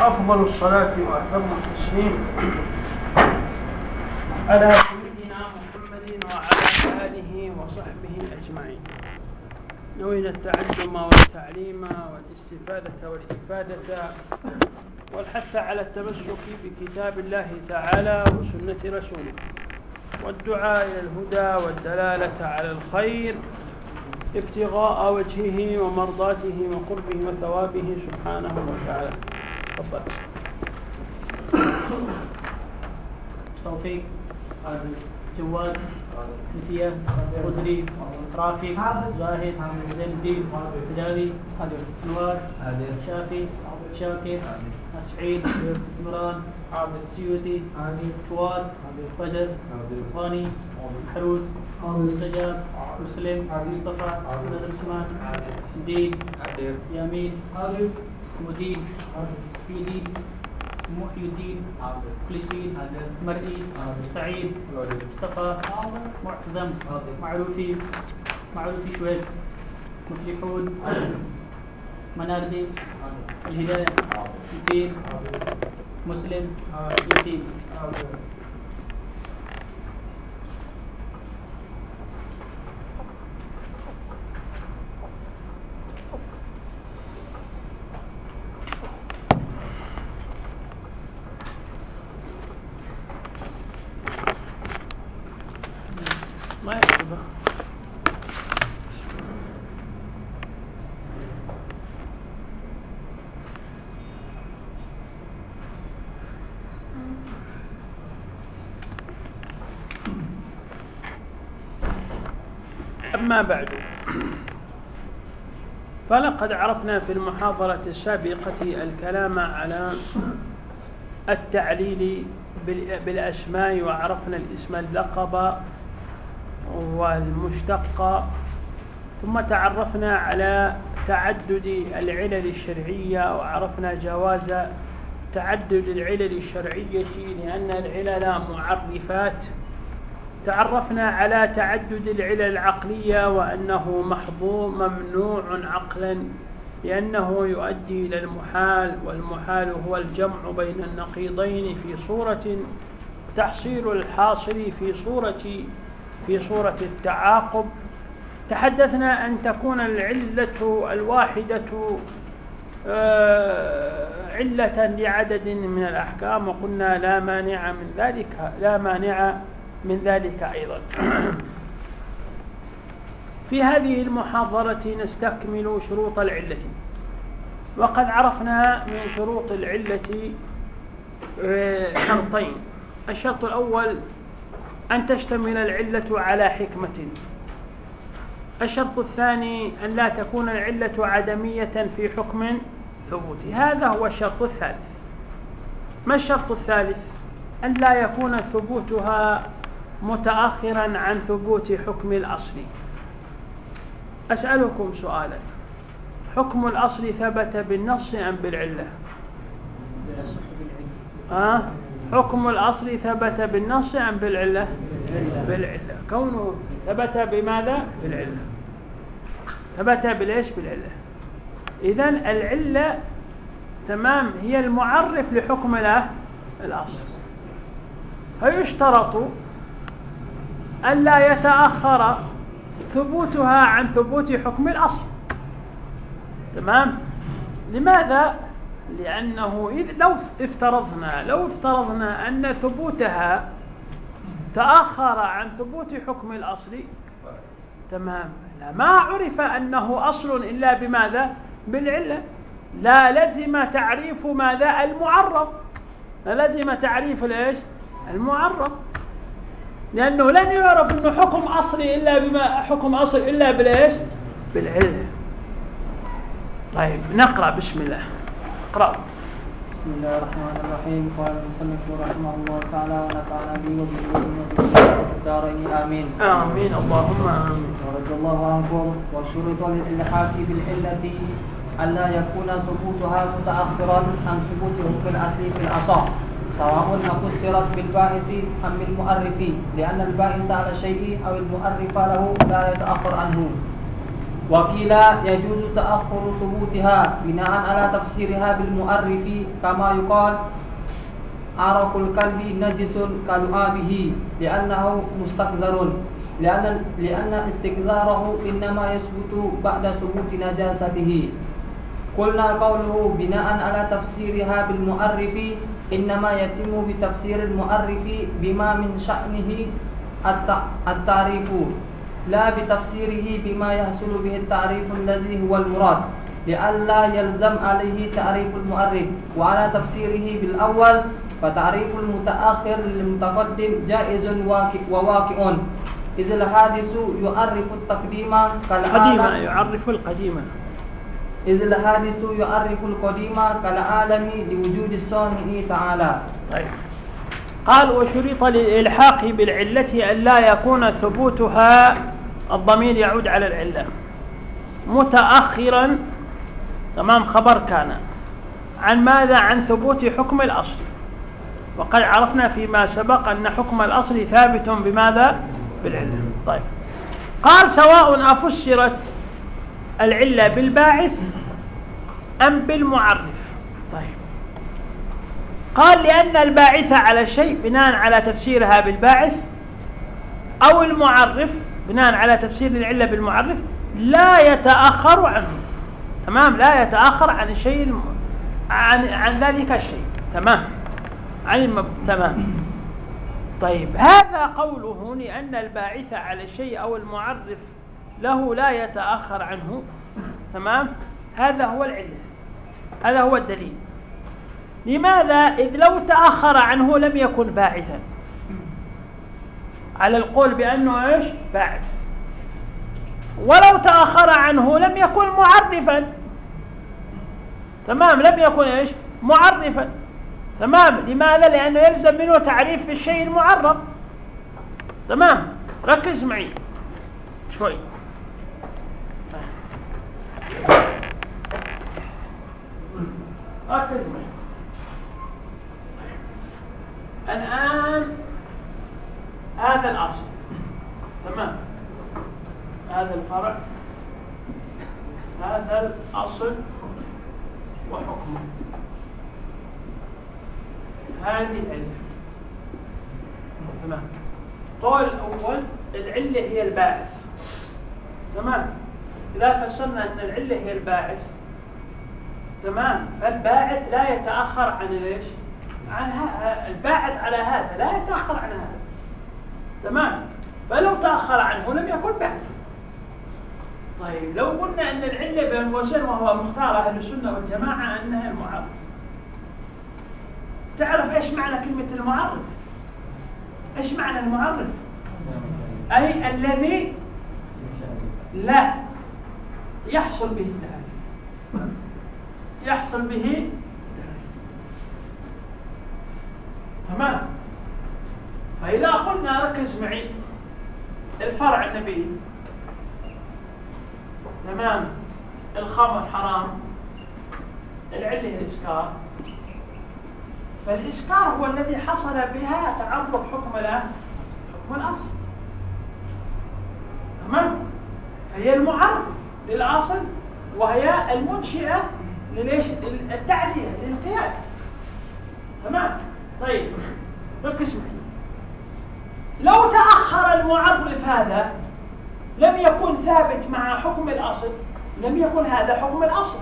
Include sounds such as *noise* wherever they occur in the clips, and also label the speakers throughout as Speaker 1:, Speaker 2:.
Speaker 1: وأفضل الصلاة وأتم التسليم. على سيدنا محمد وعلى آله وصحبه أجمعين. نوينا التعلم والتعليم والاستفادة والإفادة والحث على التمسك بكتاب الله تعالى وسنة رسوله والدعاء إلى الهدى والدلالة على الخير ابتغاء وجهه ومرضاته وقربه وثوابه سبحانه وتعالى. تفضل.
Speaker 2: توفيق جواد مثية خدري رافق زاهد زين الدين هلالي نوار شافي شاكر سعيد عمران عابد سيوتي فؤاد فجر طاني حروس مستجاب مسلم مصطفى محمد عثمان دين يمين مدين. يدين الدين فلسطين مرئي مستعين مصطفى معتزم معروفي معروفي شويب مفلحون مناردي الهداية مثير مسلم يتيم
Speaker 1: ما يكتبه أما بعد. فلقد عرفنا في المحاضرة السابقة الكلام على التعليل بال- بالأسماء وعرفنا الاسم اللقب والمشتق ثم تعرفنا على تعدد العلل الشرعية وعرفنا جواز تعدد العلل الشرعية لأن العلل معرفات تعرفنا على تعدد العلل العقلية وأنه محظور ممنوع عقلا لأنه يؤدي إلى المحال والمحال هو الجمع بين النقيضين في صورة تحصيل الحاصل في صورة في صورة التعاقب. تحدثنا أن تكون العلة الواحدة آه، علة لعدد من الأحكام وقلنا لا مانع من ذلك لا مانع من ذلك أيضا. في هذه المحاضرة نستكمل شروط العلة. وقد عرفنا من شروط العلة آه، شرطين. الشرط الأول أن تشتمل العلة على حكمة. الشرط الثاني أن لا تكون العلة عدمية في حكم ثبوتي هذا هو الشرط الثالث. ما الشرط الثالث؟ أن لا يكون ثبوتها متأخرا عن ثبوت حكم الأصل. أسألكم سؤالا. حكم الأصل ثبت بالنص أم بالعلة؟ آه؟ حكم الأصل ثبت بالنص أم بالعلة؟ بالعلة. كونه ثبت بماذا؟ بالعلة. ثبت بالإيش بالعلة. إذا العلة تمام هي المعرف لحكم الأصل. فيشترط ألا يتأخر ثبوتها عن ثبوت حكم الأصل. تمام؟ لماذا؟ لأنه إذ لو افترضنا لو افترضنا أن ثبوتها تأخر عن ثبوت حكم الأصل تمام؟ ما عرف أنه أصل إلا بماذا؟ بالعلة. لا لزم تعريف ماذا؟ المعرف لا لزم تعريف الإيش؟ المعرف لأنه لن يعرف أنه حكم أصلي إلا بما حكم أصل إلا بالإيش؟ بالعلة طيب نقرأ بسم الله. اقرأ.
Speaker 2: بسم الله الرحمن الرحيم. قال المصنف رحمه الله تعالى ونفعنا به في الدارين آمين.
Speaker 1: آمين. اللهم آمين.
Speaker 2: ورضي الله عنكم. وشرط للإلحاق بالعله الا يكون ثبوتها متاخرا عن ثبوت حكم الأصل في الأصح. سواء فسرت بالباعث أم بالمؤرف لأن الباعث على الشيء أو المؤرف له لا يتأخر عنه. وقيل يجوز تأخر ثبوتها بناء على تفسيرها بالمؤرف كما يقال عرق الكلب نجس كلعابه لأنه مستقذر لأن لأن استقذاره إنما يثبت بعد ثبوت نجاسته. قلنا قوله بناء على تفسيرها بالمؤرف إنما يتم بتفسير المؤرف بما من شأنه التعريف لا بتفسيره بما يحصل به التعريف الذي هو المراد لئلا يلزم عليه تعريف المؤرف. وعلى تفسيره بالأول فتعريف المتأخر للمتقدم جائز وواقع. إذ الحادث يعرف التقديم
Speaker 1: كالقديمة يعرف القديمة.
Speaker 2: إذ الحادث يعرف القديم كالعالم لوجود الصانع تعالى.
Speaker 1: طيب. قال وشرط للإلحاق بالعلة أن لا يكون ثبوتها الضمير يعود على العلة. متأخرا تمام خبر كان. عن ماذا؟ عن ثبوت حكم الأصل. وقد عرفنا فيما سبق أن حكم الأصل ثابت بماذا؟ بالعلة. طيب. قال سواء أفسرت العلة بالباعث أم بالمعرف. طيب. قال لأن الباعث على الشيء بناء على تفسيرها بالباعث أو المعرف بناء على تفسير العلة بالمعرف لا يتأخر عنه. تمام؟ لا يتأخر عن الشيء عن, عن ذلك الشيء. تمام؟ عن المب... تمام. طيب. هذا قوله لأن الباعث على الشيء أو المعرف له لا يتأخر عنه. تمام؟ هذا هو العلة. هذا هو الدليل. لماذا؟ إذ لو تأخر عنه لم يكن باعثا. على القول بأنه إيش؟ باعث. ولو تأخر عنه لم يكن معرفا. تمام؟ لم يكن إيش؟ معرفا. تمام؟ لماذا؟ لأنه يلزم منه تعريف الشيء المعرف. تمام؟ ركز معي. شوي. معي الآن هذا الأصل. تمام. هذا الفرع. هذا الأصل وحكمه. هذه العلة. تمام. قول الأول العلة هي الباعث. تمام. إذا فسرنا أن العلة هي الباعث تمام؟ فالباعث لا يتأخر عن ليش عن الباعث على هذا لا يتأخر عن هذا. تمام؟ فلو تأخر عنه لم يكن باعث. طيب لو قلنا أن العلة بين قوسين وهو مختار أهل السنة والجماعة أنها المعرف. تعرف إيش معنى كلمة المعرف؟ إيش معنى المعرف؟ أي الذي لا. يحصل به التعريف يحصل به تمام؟ فإذا قلنا ركز معي الفرع النبي تمام؟ الخمر حرام. العلة الإسكار. فالإسكار هو الذي حصل بها تعرض حكم حكم الأصل. تمام؟ فهي المعرض. للأصل وهي المنشئة لليش التعدية للقياس. تمام؟ طيب ركز معي. لو تأخر المعرف هذا لم يكن ثابت مع حكم الأصل لم يكن هذا حكم الأصل.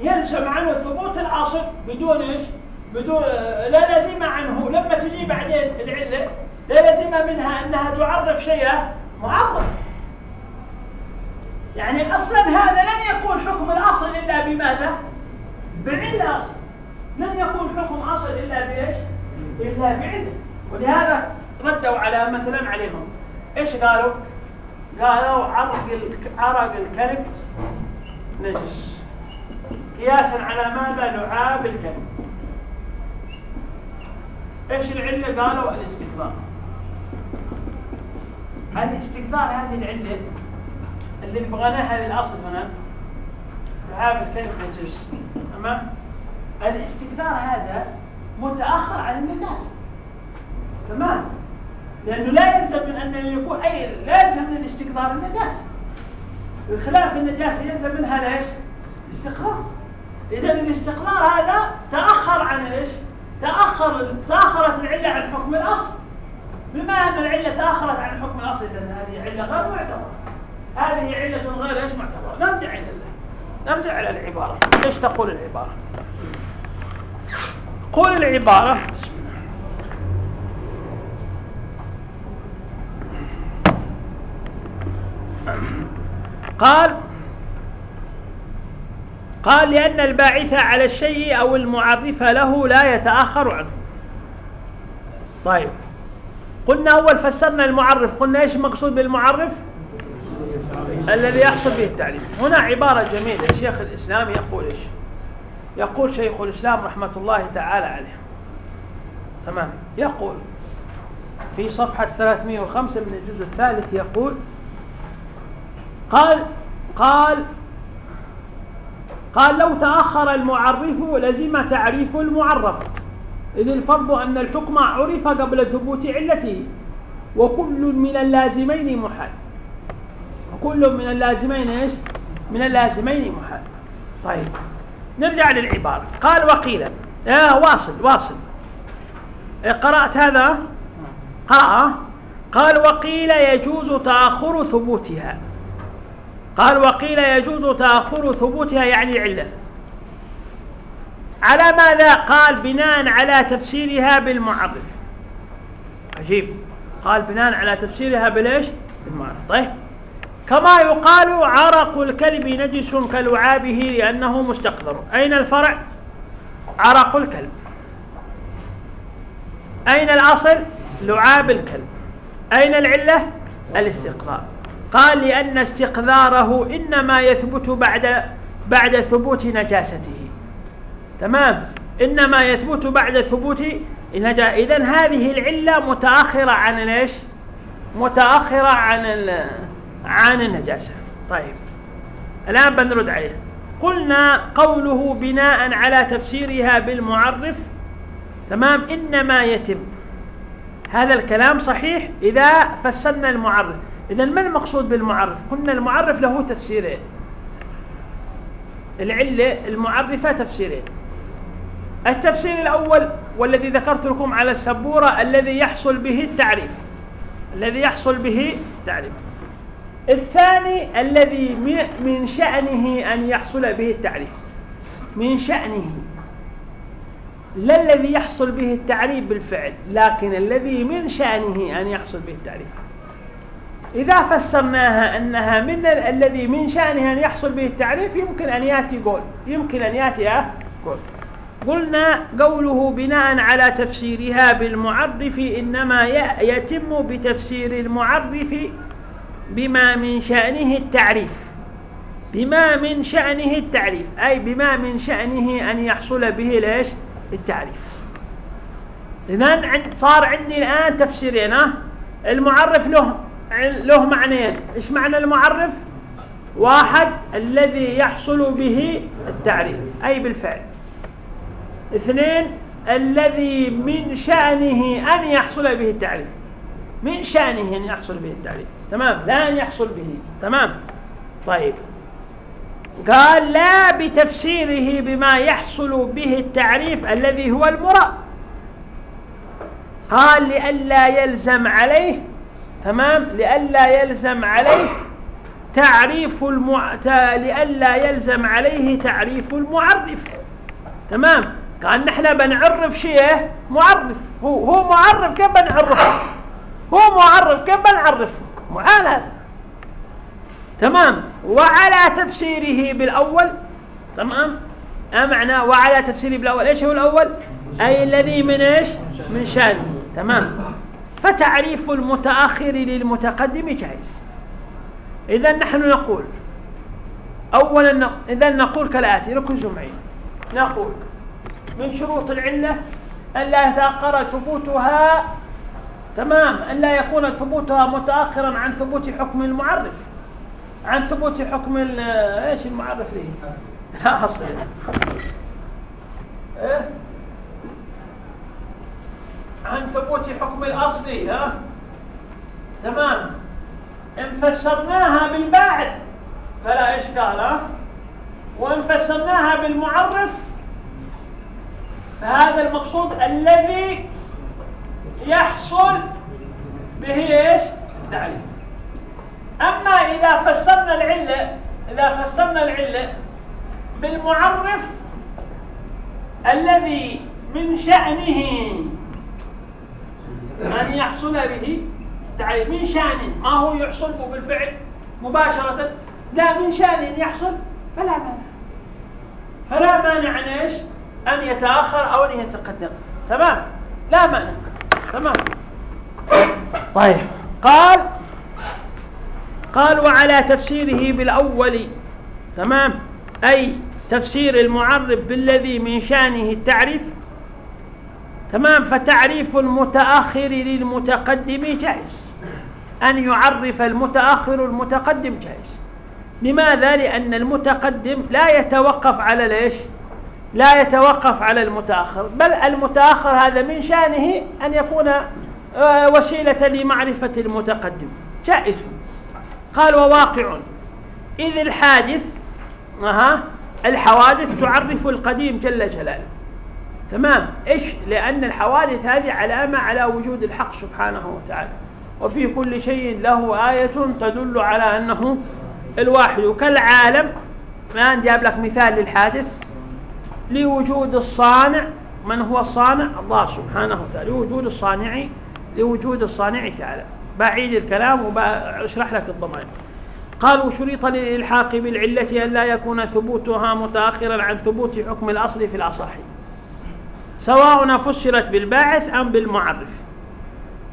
Speaker 1: يلزم عنه ثبوت الأصل بدون إيش؟ بدون لا لزم عنه. لما تجي بعدين العلة لا لزم منها أنها تعرف شيئا معرف. يعني أصلا هذا لن يكون حكم الأصل إلا بماذا؟ بعلة أصل. لن يكون حكم أصل إلا بإيش؟ إلا بعلة. ولهذا ردوا على مثلا عليهم. إيش قالوا؟ قالوا عرق عرق الكلب نجس. قياسا على ماذا لعاب الكلب؟ إيش العلة؟ قالوا الاستكبار. الاستكبار هذه العلة اللي بغناها للاصل هنا. لعاب الكلب نجس تمام الاستكبار هذا متأخر عن الناس. تمام؟ لأنه لا يلزم من أن يكون أي لا يلزم من الاستكبار النجاسه بخلاف النجاسة يلزم منها ليش؟ استقرار إذا الاستقرار هذا تأخر عن إيش؟ تأخر تأخرت العلة عن حكم الأصل. بما أن العلة تأخرت عن حكم الأصل إذا هذه علة غير معتبرة هذه علة غير إيش معتبرة نرجع إلى الله نرجع إلى العبارة. إيش تقول العبارة؟ قول العبارة. قال قال لأن الباعث على الشيء أو المعرف له لا يتأخر عنه. طيب قلنا أول فسرنا المعرف قلنا إيش المقصود بالمعرف؟ الذي يحصل به التعريف هنا عبارة جميلة. الشيخ الإسلام يقول إيش؟ يقول شيخ الإسلام رحمة الله تعالى عليه. تمام. يقول في صفحة 305 من الجزء الثالث يقول قال قال قال لو تأخر المعرف لزم تعريف المعرف. إذ الفرض أن الحكم عرف قبل ثبوت علته وكل من اللازمين محال. وكل من اللازمين إيش؟ من اللازمين محال طيب. نرجع للعبارة. قال وقيل آه واصل واصل. قرأت هذا؟ قرأ قال وقيل يجوز تأخر ثبوتها. قال وقيل يجوز تأخر ثبوتها يعني علة. على ماذا قال بناء على تفسيرها بالمعرف؟ عجيب. قال بناء على تفسيرها بالإيش؟ بالمعرف. طيب. كما يقال عرق الكلب نجس كلعابه لأنه مستقذر. أين الفرع؟ عرق الكلب. أين الأصل؟ لعاب الكلب. أين العلة؟ الاستقرار قال لأن استقذاره إنما يثبت بعد بعد ثبوت نجاسته. تمام؟ إنما يثبت بعد ثبوت النجاسة إذن هذه العلة متأخرة عن ليش متأخرة عن عن النجاسة. طيب الآن بنرد عليه. قلنا قوله بناء على تفسيرها بالمعرف. تمام إنما يتم. هذا الكلام صحيح إذا فسرنا المعرف. إذا ما المقصود بالمعرف؟ قلنا المعرف له تفسيرين. العلة المعرفة تفسيرين. التفسير الأول والذي ذكرت لكم على السبورة الذي يحصل به التعريف. الذي يحصل به التعريف. الثاني الذي من شأنه أن يحصل به التعريف. من شأنه. لا الذي يحصل به التعريف بالفعل لكن الذي من شأنه أن يحصل به التعريف. إذا فسرناها أنها من الذي من شأنه أن يحصل به التعريف يمكن أن يأتي قول. يمكن أن يأتي قول. قلنا قوله بناء على تفسيرها بالمعرف إنما يتم بتفسير المعرف بما من شأنه التعريف. بما من شأنه التعريف. أي بما من شأنه أن يحصل به ليش؟ التعريف. إذن صار عندي الآن تفسيرين المعرف له له معنيين. إيش معنى المعرف؟ واحد الذي يحصل به التعريف. أي بالفعل. اثنين الذي من شأنه أن يحصل به التعريف. من شأنه أن يحصل به التعريف. تمام؟ لا يحصل به. تمام؟ طيب. قال لا بتفسيره بما يحصل به التعريف الذي هو المراد. قال لئلا يلزم عليه تمام؟ لئلا يلزم عليه تعريف المع... لئلا يلزم عليه تعريف المعرف. تمام؟ قال نحن بنعرف شيء معرف. هو هو معرف كيف بنعرفه؟ هو معرف كيف بنعرفه؟ هذا تمام. وعلى تفسيره بالأول. تمام. معنى وعلى تفسيره بالأول؟ إيش هو الأول؟ أي الذي من إيش؟ من شانه تمام. فتعريف المتأخر للمتقدم جائز. إذا نحن نقول أولا إذا نقول كالآتي ركزوا معي نقول من شروط العلة ألا يتأخر ثبوتها تمام ألا يكون ثبوتها متأخرا عن ثبوت حكم المعرف. عن ثبوت حكم إيش المعرف ليه لا أصل. إيه؟ عن ثبوت حكم الأصلي ها؟ تمام. إن فسرناها بالباعث فلا إشكال ها؟ وإن فسرناها بالمعرف فهذا المقصود الذي يحصل به إيش؟ التعريف أما إذا فسرنا العلة إذا فسرنا العلة بالمعرف الذي من شأنه أن يحصل به تعريف من شأنه؟ ما هو يحصله بالفعل مباشرة؟ لا من شأن أن يحصل. فلا مانع. فلا مانع أن إيش؟ أن يتأخر أو أن يتقدم. تمام؟ لا مانع. تمام طيب قال قال وعلى تفسيره بالأول تمام أي تفسير المعرب بالذي من شأنه التعريف تمام فتعريف المتأخر للمتقدم جائز أن يعرف المتأخر المتقدم جائز لماذا؟ لأن المتقدم لا يتوقف على ليش؟ لا يتوقف على المتأخر بل المتأخر هذا من شأنه أن يكون آه، وسيلة لمعرفة المتقدم. جائز. قال وواقع. إذ الحادث أها الحوادث تعرف القديم جل جلاله. تمام. إيش؟ لأن الحوادث هذه علامة على وجود الحق سبحانه وتعالى. وفي كل شيء له آية تدل على أنه الواحد. كالعالم الآن جاب لك مثال للحادث. لوجود الصانع من هو الصانع؟ الله سبحانه وتعالى. لوجود الصانع لوجود الصانع تعالى. بعيد الكلام وبشرح لك الضمائر. قالوا شريط للإلحاق بالعلة أن لا يكون ثبوتها متأخرا عن ثبوت حكم الأصل في الأصح. سواء فسرت بالباعث أم بالمعرف.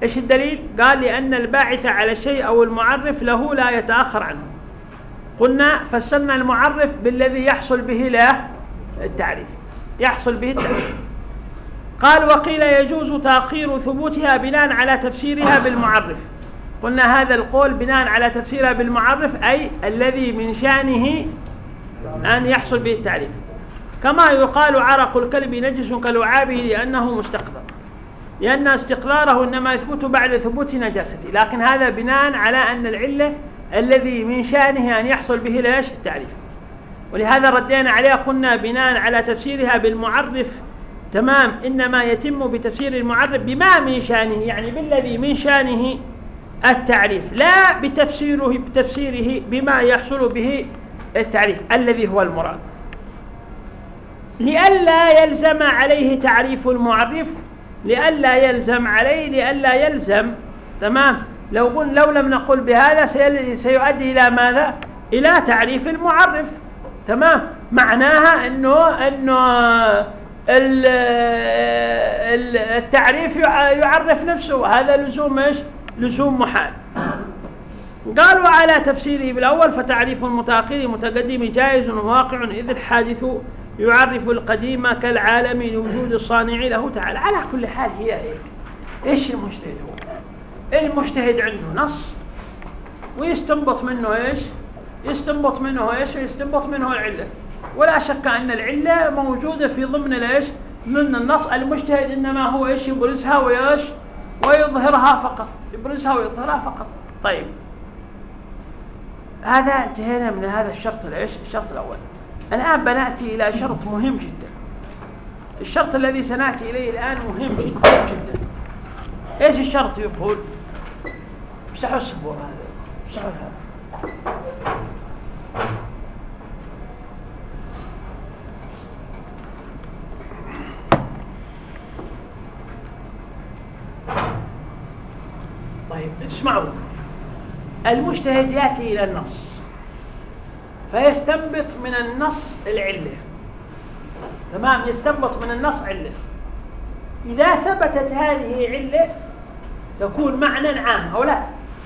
Speaker 1: إيش الدليل؟ قال لأن الباعث على الشيء أو المعرف له لا يتأخر عنه. قلنا فسرنا المعرف بالذي يحصل به له التعريف. يحصل به التعريف. قال وقيل يجوز تأخير ثبوتها بناء على تفسيرها بالمعرف. قلنا هذا القول بناء على تفسيرها بالمعرف أي الذي من شأنه أن يحصل به التعريف. كما يقال عرق الكلب نجس كلعابه لأنه مستقذر لأن استقراره إنما يثبت بعد ثبوت نجاسته. لكن هذا بناء على أن العلة الذي من شأنه أن يحصل به ليش التعريف. ولهذا ردينا عليها قلنا بناء على تفسيرها بالمعرف تمام؟ إنما يتم بتفسير المعرف بما من شأنه يعني بالذي من شأنه التعريف لا بتفسيره بتفسيره بما يحصل به التعريف الذي هو المراد. لئلا يلزم عليه تعريف المعرف لئلا يلزم عليه لئلا يلزم تمام؟ لو قل لو لم نقل بهذا سيؤدي إلى ماذا؟ إلى تعريف المعرف. تمام؟ معناها إنه إنه التعريف يعرف نفسه. هذا لزوم إيش؟ لزوم محال. قالوا على تفسيره بالأول فتعريف المتاخر متقدم جائز وواقع إذ الحادث يعرف القديم كالعالم لوجود الصانع له تعالى. على كل حال هي هيك. إيش المجتهد هو؟ المجتهد عنده نص ويستنبط منه إيش؟ يستنبط منه إيش؟ يستنبط منه العلة. ولا شك أن العلة موجودة في ضمن الإيش؟ من النص المجتهد إنما هو إيش؟ يبرزها ويش ويظهرها فقط. يبرزها ويظهرها فقط. طيب. هذا انتهينا من هذا الشرط الإيش؟ الشرط الأول. الآن بنأتي إلى شرط مهم جدا. الشرط الذي سنأتي إليه الآن مهم جدا. جدا إيش الشرط يقول؟ امسحوا السبوره هذا امسحوا هذا طيب اسمعوا. المجتهد ياتي إلى النص فيستنبط من النص العلة. تمام؟ يستنبط من النص علة. إذا ثبتت هذه علة تكون معنى عام أو لا؟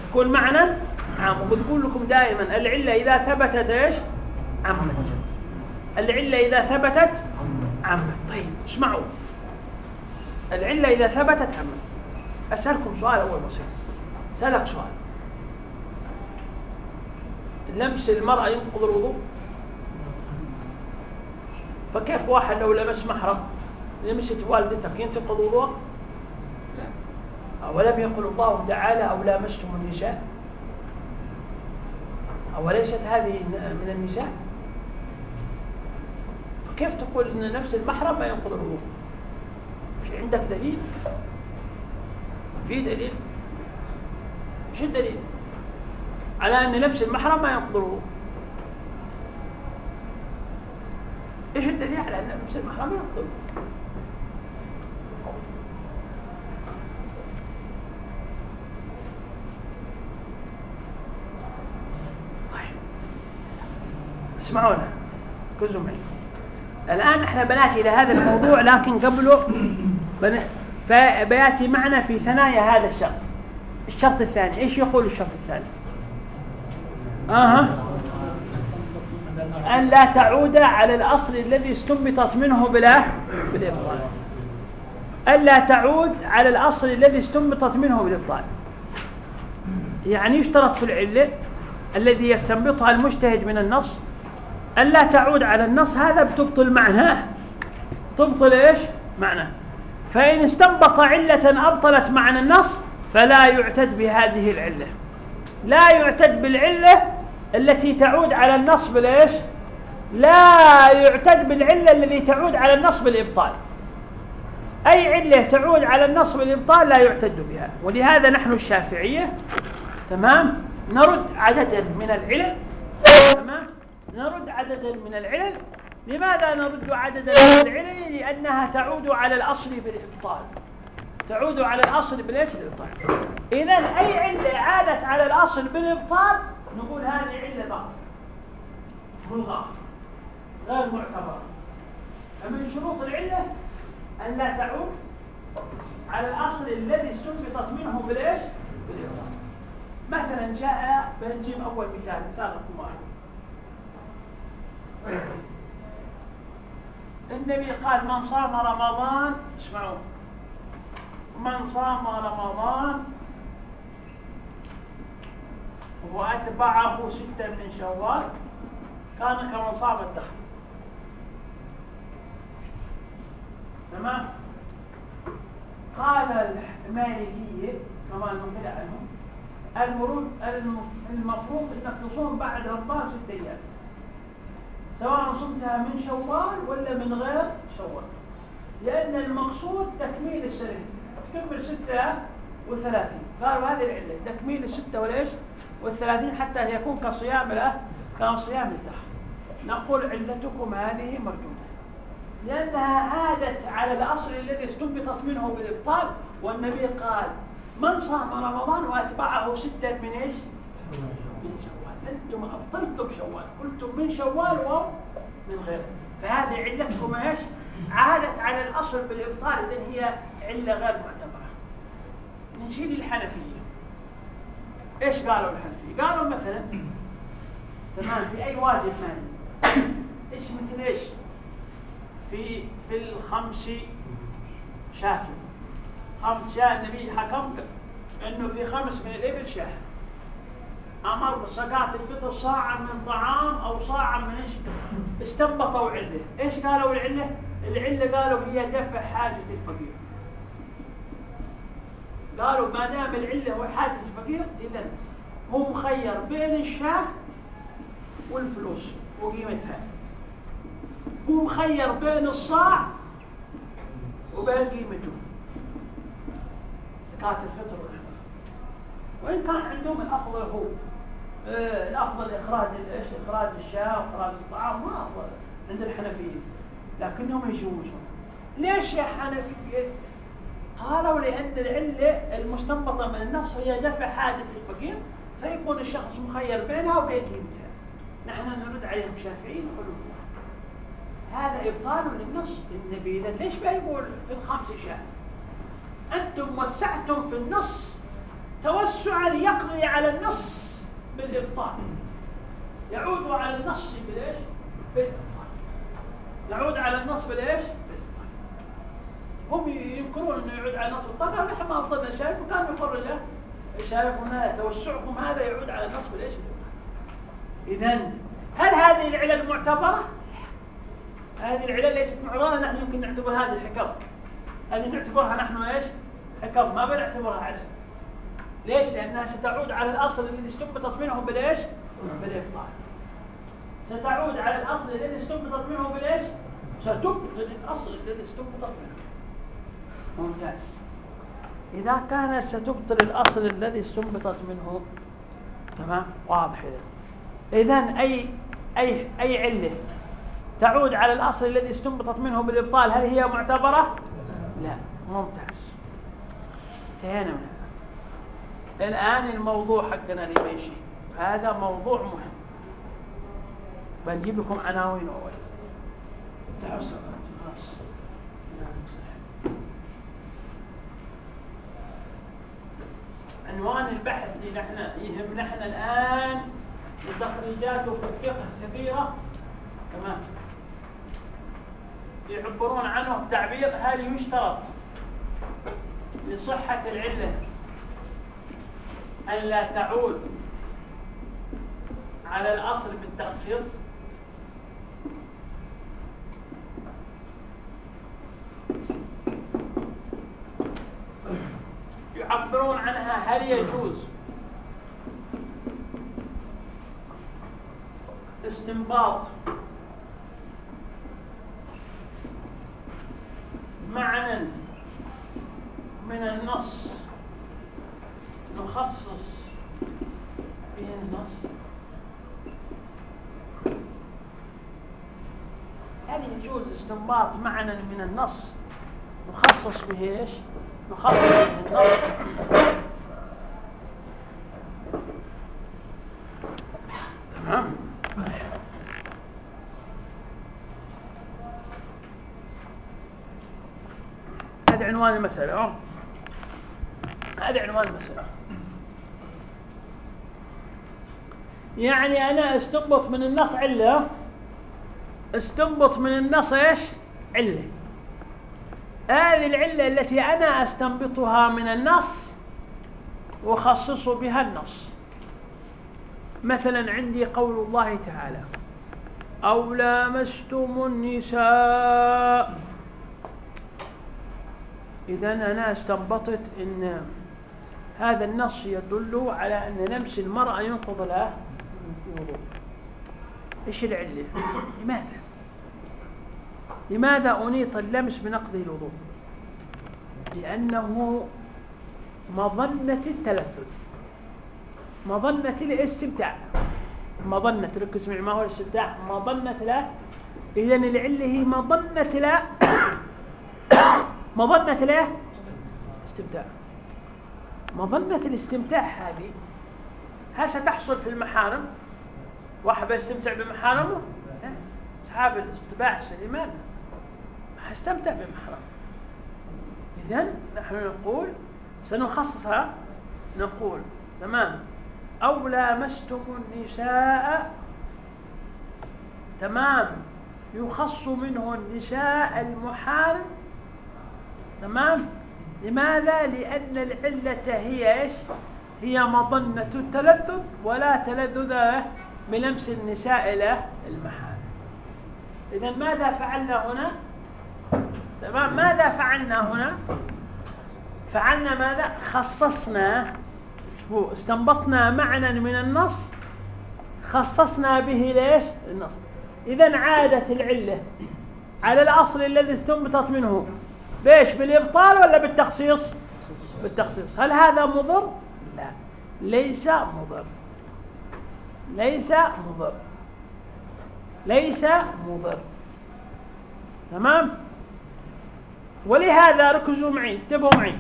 Speaker 1: تكون معنى عام وبتقول لكم دائما العلة إذا ثبتت إيش؟ عمت العلة إذا ثبتت عمت طيب اسمعوا. العلة إذا ثبتت عمت أسألكم سؤال أول بسيط. سألك سؤال. لمس المرأة ينقض الوضوء؟ فكيف واحد لو لمس محرم؟ لمست والدتك ينتقض وضوء لا. ولم يقل الله تعالى أو لامستم النساء؟ أوليست هذه من النساء كيف تقول أن نفس المحرم ما ينقض الوضوء في عندك دليل؟ في دليل؟ إيش الدليل؟ على أن نفس المحرم ما ينقض الوضوء إيش الدليل على أن نفس المحرم ما ينقض الوضوء اسمعونا ركزوا معي. الآن إحنا بنأتي إلى هذا الموضوع لكن قبله بن... فبيأتي معنا في ثنايا هذا الشرط. الشرط الثاني إيش يقول الشرط الثاني؟ أها. أن لا تعود على الأصل الذي استنبطت منه بلا بالإبطال. أن لا تعود على الأصل الذي استنبطت منه بالإبطال. يعني يشترط في العلة؟ الذي يستنبطها المجتهد من النص ألا تعود على النص هذا بتبطل معناه. تبطل إيش؟ معناه. فإن استنبط علة أبطلت معنى النص فلا يعتد بهذه العلة. لا يعتد بالعلة التي تعود على النص بالإيش؟ لا يعتد بالعلة التي تعود على النص بالإبطال. أي علة تعود على النص بالإبطال لا يعتد بها. ولهذا نحن الشافعية تمام؟ نرد عددا من العلل تمام؟ نرد عددا من العلل. لماذا نرد عددا من العلل؟ لأنها تعود على الأصل بالإبطال. تعود على الأصل بالإيش الإبطال؟ إذا أي علة عادت على الأصل بالإبطال؟ نقول هذه علة ضغط ملغاة غير معتبرة فمن شروط العلة أن لا تعود على الأصل الذي استنبطت منه بالإيش بالإبطال. مثلا جاء بنجيب أول مثال مثال رقم واحد النبي قال من صام رمضان اسمعوا من صام رمضان وأتبعه ستا من شوال كان كمن صام الدهر تمام؟ قال المالكية كما نقل عنهم المرود المفروض إنك تصوم بعد رمضان ست أيام. سواء صمتها من شوال ولا من غير شوال. لأن المقصود تكميل السنة. تكمل ستة وثلاثين. قالوا هذه العلة تكميل الستة والإيش والثلاثين حتى يكون كصيام له كصيام الدهر. نقول علتكم هذه مردودة. لأنها عادت على الأصل الذي استنبطت منه بالإبطال والنبي قال من صام رمضان وأتبعه ستة من إيش؟ من شوال. أنتم أبطلتم شوال قلتم من شوال ومن غيره فهذه علتكم إيش؟ عادت على الأصل بالإبطال إذن هي علة غير معتبرة. نجي للحنفية إيش قالوا الحنفية؟ قالوا مثلا تمام في أي واجب مالي إيش مثل إيش؟ في في الخمس شاة خمس شاة النبي حكم إنه في خمس من الإبل شاه أمر بصدقات الفطر صاعا من طعام أو صاعا من إيش؟ استنبطوا علة. إيش قالوا العلة؟ العلة قالوا هي دفع حاجة الفقير. قالوا ما دام العلة هو حاجة الفقير إذا هو مخير بين الشاة والفلوس وقيمتها. هو مخير بين الصاع وبين قيمته. زكاه الفطر. وإن كان عندهم الأفضل هو. الأفضل إخراج إيش إخراج الشاة واخراج الطعام ما أفضل عند الحنفية. لكنهم يجوزون ليش يا حنفية؟ قالوا لأن العلة المستنبطة من النص هي دفع حاجة الفقير فيكون الشخص مخير بينها وبين قيمتها نحن نرد عليهم شافعيين نقول هذا إبطال للنص النبي إذا ليش ما يقول في الخمس شاة؟ أنتم وسعتم في النص توسعا يقضي على النص. بالإبطال يعود على النص بالإيش؟ بالإبطال يعود على النص بالإيش؟ بالإبطال هم ينكرون أنه يعود على النص بالإبطال نحن ما أبطلنا الشارف وكان يقر له الشارف هنا توسعكم هذا يعود على النص بالإيش؟ إذا هل هذه العلل معتبرة؟ هذه العلل ليست معتبرة نحن يمكن نعتبر هذه الحكم هذه نعتبرها نحن إيش؟ حكم ما بنعتبرها علل ليش؟ لأنها ستعود على الأصل الذي استنبطت منه بالإيش؟ بالإبطال ستعود على الأصل الذي استنبطت منه بالإيش؟ ستبطل الأصل الذي استنبطت منه ممتاز إذا كانت ستبطل الأصل الذي استنبطت منه تمام واضح إذا إذن أي أي أي علة تعود على الأصل الذي استنبطت منه بالإبطال هل هي معتبرة؟ لا ممتاز انتهينا من هذا الآن الموضوع حقنا ريبيشي هذا موضوع مهم. بنجيب لكم عناوين أول. عنوان البحث اللي نحن يهمنا إحنا الآن وتخريجاته في الفقه كثيرة تمام. يعبرون عنه بتعبير هل يشترط لصحة العلة. أن لا تعود على الأصل بالتخصيص؟ يعبرون عنها هل يجوز استنباط معنى من النص نخصص به النص هل يجوز استنباط معنى من النص نخصص به إيش؟ نخصص به النص تمام؟ هذا عنوان المسألة هذا عنوان المسألة. يعني أنا أستنبط من النص علة. أستنبط من النص إيش؟ علة. هذه العلة التي أنا أستنبطها من النص وخصص بها النص. مثلا عندي قول الله تعالى أو لامستم النساء. إذا أنا أستنبطت أن هذا النص يدل على أن لمس المرأة ينقض لها. الوضوء إيش العلة؟ لماذا؟ لماذا أنيط اللمس بنقض الوضوء؟ لأنه مظنة التلذذ مظنة الاستمتاع مظنة ركز معي ما هو الاستمتاع مظنة لا إذا العلة هي مظنة لا *coughs* مظنة لا استمتاع مظنة الاستمتاع هذه هل ستحصل في المحارم؟ واحد يستمتع بمحارمه؟ أصحاب الاستباع سليمان ما حيستمتع بمحرم إذن نحن نقول سنخصصها نقول تمام. أو لامستم النساء تمام. يخص منه النساء المحارم؟ تمام. لماذا؟ لأن العلة هي إيش؟ هي مظنة التلذذ ولا تلذذ بلمس النساء إلى المحارم إذا ماذا فعلنا هنا؟ تمام ماذا فعلنا هنا؟ فعلنا ماذا؟ خصصنا استنبطنا معنى من النص خصصنا به ليش؟ النص. إذا عادت العلة على الأصل الذي استنبطت منه. بيش بالإبطال ولا بالتخصيص؟ بالتخصيص. هل هذا مضر؟ ليس مضر. ليس مضر. ليس مضر. تمام؟ ولهذا ركزوا معي انتبهوا معي.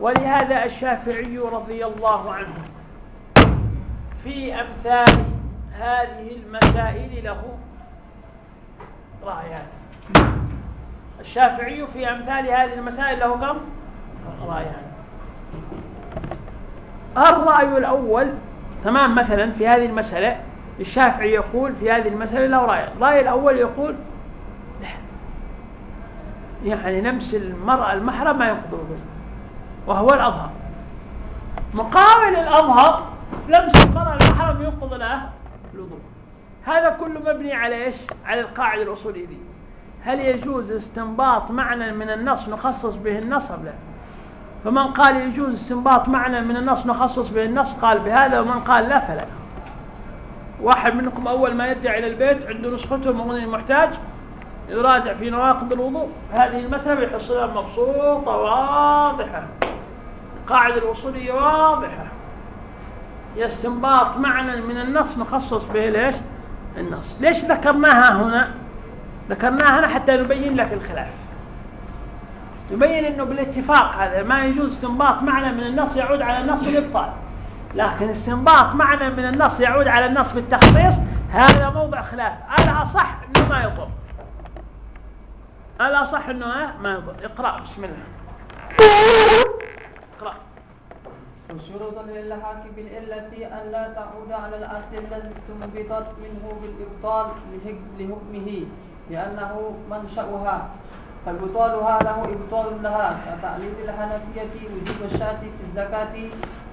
Speaker 1: ولهذا الشافعي رضي الله عنه في أمثال هذه المسائل له رأيان. الشافعي في أمثال هذه المسائل له كم؟ رأيان. الرأي الأول تمام مثلا في هذه المسألة الشافعي يقول في هذه المسألة له رأي الرأي الأول يقول لا. يعني نمس المرأة المحرم ما ينقض الوضوء وهو الأظهر. مقابل الأظهر لمس المرأة المحرم ينقض له الوضوء. هذا كله مبني على إيش؟ على القاعدة الأصولية دي. هل يجوز استنباط معنى من النص نخصص به النص لا. فمن قال يجوز استنباط معنى من النص نخصص به النص قال بهذا ومن قال لا فلا. واحد منكم أول ما يرجع إلى البيت عنده نسخته المغني المحتاج يراجع في نواقض الوضوء. هذه المسألة يحصلها مبسوطة واضحة. القاعدة الوصولية واضحة. يستنباط معنى من النص نخصص به ليش؟ النص. ليش ذكرناها هنا؟ ذكرناها هنا حتى نبين لك الخلاف. نبين إنه بالاتفاق هذا ما يجوز استنباط معنى من النص يعود على النص بالابطال لكن استنباط معنى من النص يعود على النص بالتخصيص هذا موضع خلاف. الأصح إنه ما يضر. الأصح إنه ما يضر. اقرأ. بسم الله. اقرأ.
Speaker 2: وشروط للحاق بالعلة أن لا تعود على الأصل الذي استنبطت منه بالإبطال لحكمه لأنه منشأها. فالبطالها له إبطال لها كتعليل الحنفية وجوب الشاة في الزكاة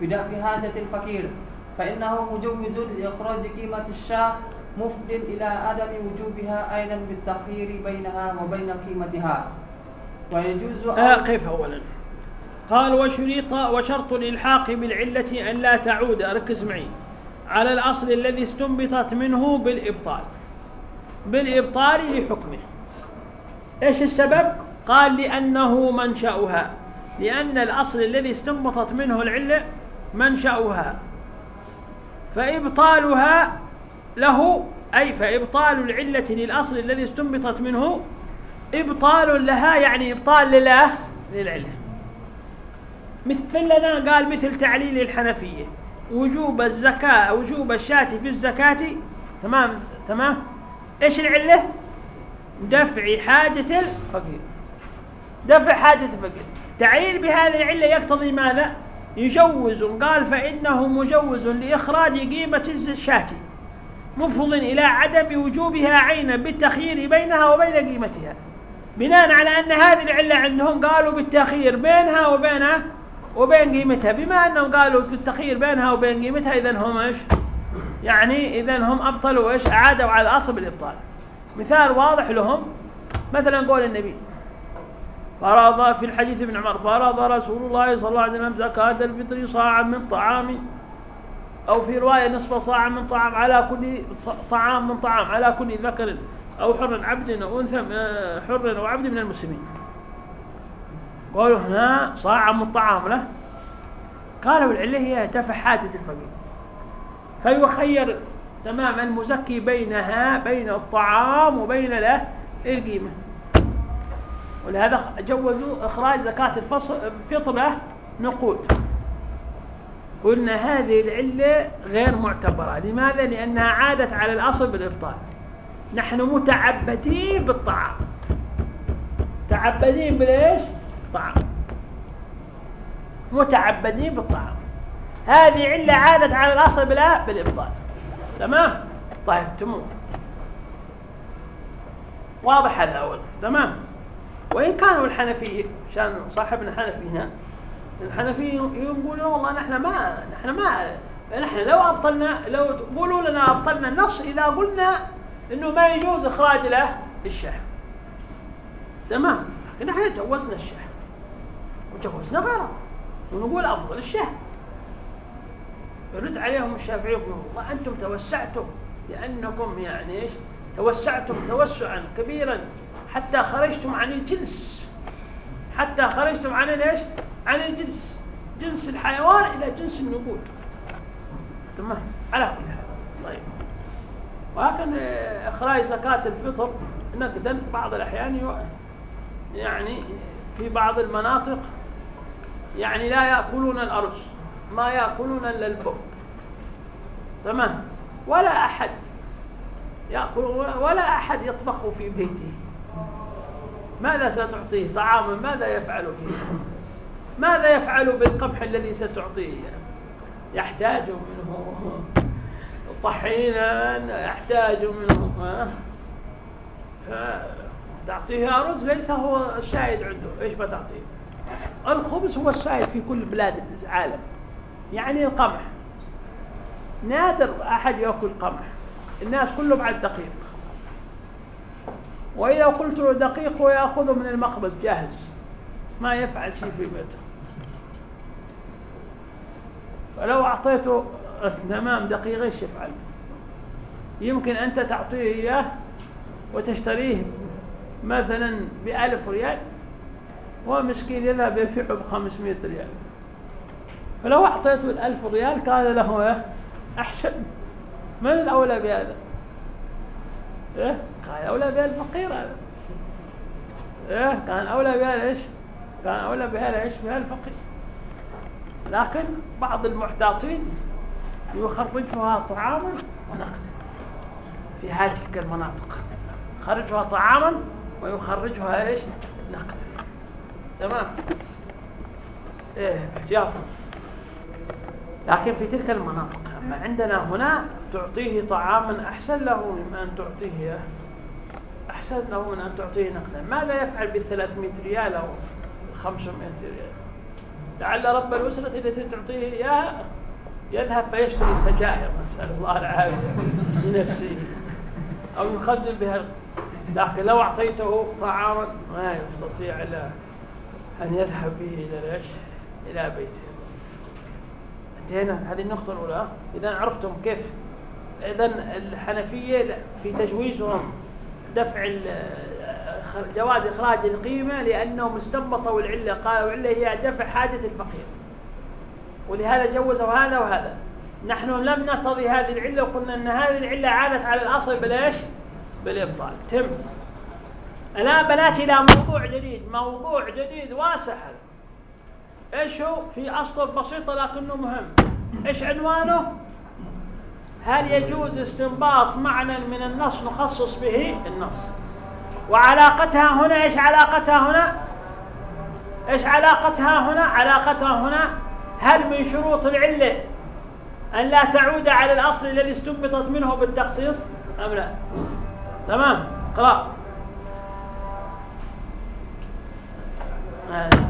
Speaker 2: بدفع حاجة الفقير. فإنه مجوز لإخراج قيمة الشاة مفض إلى عدم وجوبها أيضا بالتخيير بينها وبين قيمتها.
Speaker 1: ويجوز آه كيف أولا؟ قال وشريط وشرط الإلحاق بالعلة أن لا تعود. ركز معي. على الأصل الذي استنبطت منه بالإبطال. بالإبطال لحكمه. إيش السبب؟ قال لأنه منشأها. لأن الأصل الذي استنبطت منه العلة منشأها. فإبطالها له أي فإبطال العلة للأصل الذي استنبطت منه إبطال لها يعني إبطال لله للعلة. مثل قال مثل تعليل الحنفية. وجوب الزكاة وجوب الشاة في الزكاة تمام تمام؟ إيش العلة؟ دفع حاجة الفقير. دفع حاجة الفقير. تعليل بهذه العلة يقتضي ماذا؟ يجوز. قال فإنه مجوز لإخراج قيمة الشاة مفض إلى عدم وجوبها عينا بالتخيير بينها وبين قيمتها. بناء على أن هذه العلة عندهم قالوا بالتخيير بينها وبينها وبين قيمتها. بما أنهم قالوا بالتخيير بينها وبين قيمتها إذا هم إيش؟ يعني إذا هم أبطلوا إيش؟ أعادوا على الأصل بالإبطال مثال واضح لهم. مثلا قول النبي فرض في الحديث ابن عمر فرض رسول الله صلى الله عليه وسلم زكاة الفطر صاعا من طعام أو في رواية نصف صاع من طعام على كل طعام من طعام على كل ذكر أو حر عبد أو أنثى حر أو عبد من المسلمين. قالوا هنا صاع من طعام له. قالوا العلة هي تفح حاجة الفقير. فيخير تمام المزكي بينها بين الطعام وبين له القيمة. ولهذا جوزوا إخراج زكاة الفطر له نقود. قلنا هذه العلة غير معتبرة. لماذا؟ لأنها عادت على الأصل بالإبطال. نحن متعبدين بالطعام. متعبدين بالإيش؟ طعام متعبدين بالطعام. هذه علة عادت على الأصل بلا بالإبطال. تمام؟ طيب تمام واضح هذا أول. تمام؟ وإن كانوا الحنفية عشان صاحبنا حنفي هنا الحنفية يقولون والله نحن ما نحن ما نحن لو أبطلنا لو تقولوا لنا أبطلنا النص إذا قلنا إنه ما يجوز إخراج له الشهر تمام؟ لكن نحن جوزنا الشهر وجوزنا غيره. ونقول أفضل الشهر يرد عليهم الشافعي يقول والله أنتم توسعتم لأنكم يعني إيش؟ توسعتم توسعا كبيرا حتى خرجتم عن الجنس. حتى خرجتم عن إيش؟ عن الجنس. جنس الحيوان إلى جنس النقود تمام على كل حال. طيب. ولكن إخراج زكاة الفطر نقدا بعض الأحيان يعني في بعض المناطق يعني لا يأكلون الأرز ما يأكلون إلا البر تمام. ولا أحد يأكل ولا أحد يطبخ في بيته. ماذا ستعطيه؟ طعاما ماذا يفعل فيه؟ ماذا يفعل بالقمح الذي ستعطيه؟ يحتاج منه طحينا يحتاج منه فتعطيه أرز ليس هو السائد عنده. إيش بتعطيه؟ الخبز هو السائد في كل بلاد العالم. يعني القمح. نادر أحد يأكل قمح. الناس كلهم على الدقيق. وإذا قلت له دقيق هو يأخذه من المخبز جاهز. ما يفعل شيء في بيته. ولو أعطيته تمام دقيقة إيش يفعل؟ يمكن أنت تعطيه إياه وتشتريه مثلا بألف ريال هو مسكين يذهب يبيعه بخمسمائة ريال. فلو أعطيته الألف ريال كان له أحسن. من الأولى بهذا؟ إيه؟ كان أولى بها الفقير هذا. إيه؟ كان أولى بها إيش؟ كان أولى بها إيش؟ بها الفقير. لكن بعض المحتاطين يخرجها طعاما ونقدا. في هذه المناطق. خرجها طعاما ويخرجها إيش؟ نقدا. تمام؟ إيه احتياطا. لكن في تلك المناطق اما عندنا هنا تعطيه طعاما أحسن له من أن تعطيه أحسن له من أن تعطيه نقدا. ماذا يفعل بال 300 ريال أو 500 ريال؟ لعل رب الأسرة التي تعطيه إياها يذهب فيشتري سجائر. نسأل الله العافية لنفسه أو يخزن بها لكن لو أعطيته طعاما ما يستطيع إلا أن يذهب به إيش؟ إلى بيته. انتهينا هذه النقطة الأولى. إذا عرفتم كيف إذا الحنفية في تجويزهم دفع جواز إخراج القيمة لأنهم استنبطوا العلة قالوا العلة هي دفع حاجة الفقير. ولهذا جوزوا هذا وهذا. نحن لم نقتضي هذه العلة وقلنا إن هذه العلة عادت على الأصل بالايش بالإبطال. تم. الان بناتي إلى موضوع جديد. موضوع جديد واسع. إيش هو في اصل بسيطة لكنه مهم. إيش عنوانه؟ هل يجوز استنباط معنى من النص نخصص به النص؟ وعلاقتها هنا إيش علاقتها هنا؟ إيش علاقتها هنا؟ علاقتها هنا هل من شروط العلة أن لا تعود على الأصل الذي استنبطت منه بالتخصيص أم لا؟ تمام اقرا نقبل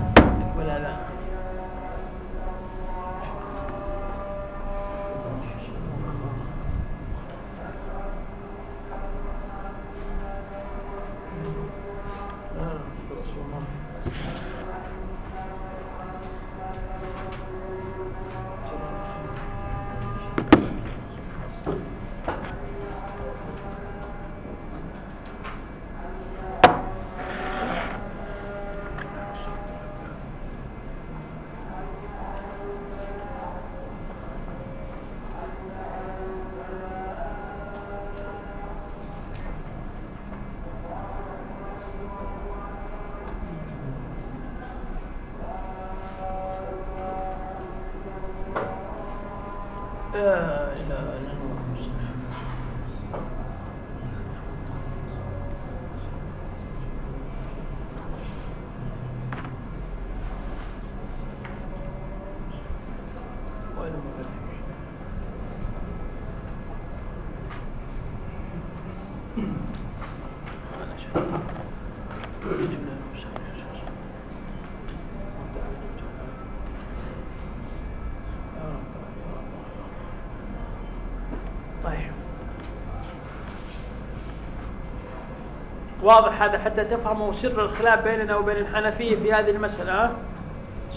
Speaker 1: واضح هذا حتى تفهموا سر الخلاف بيننا وبين الحنفية في هذه المسألة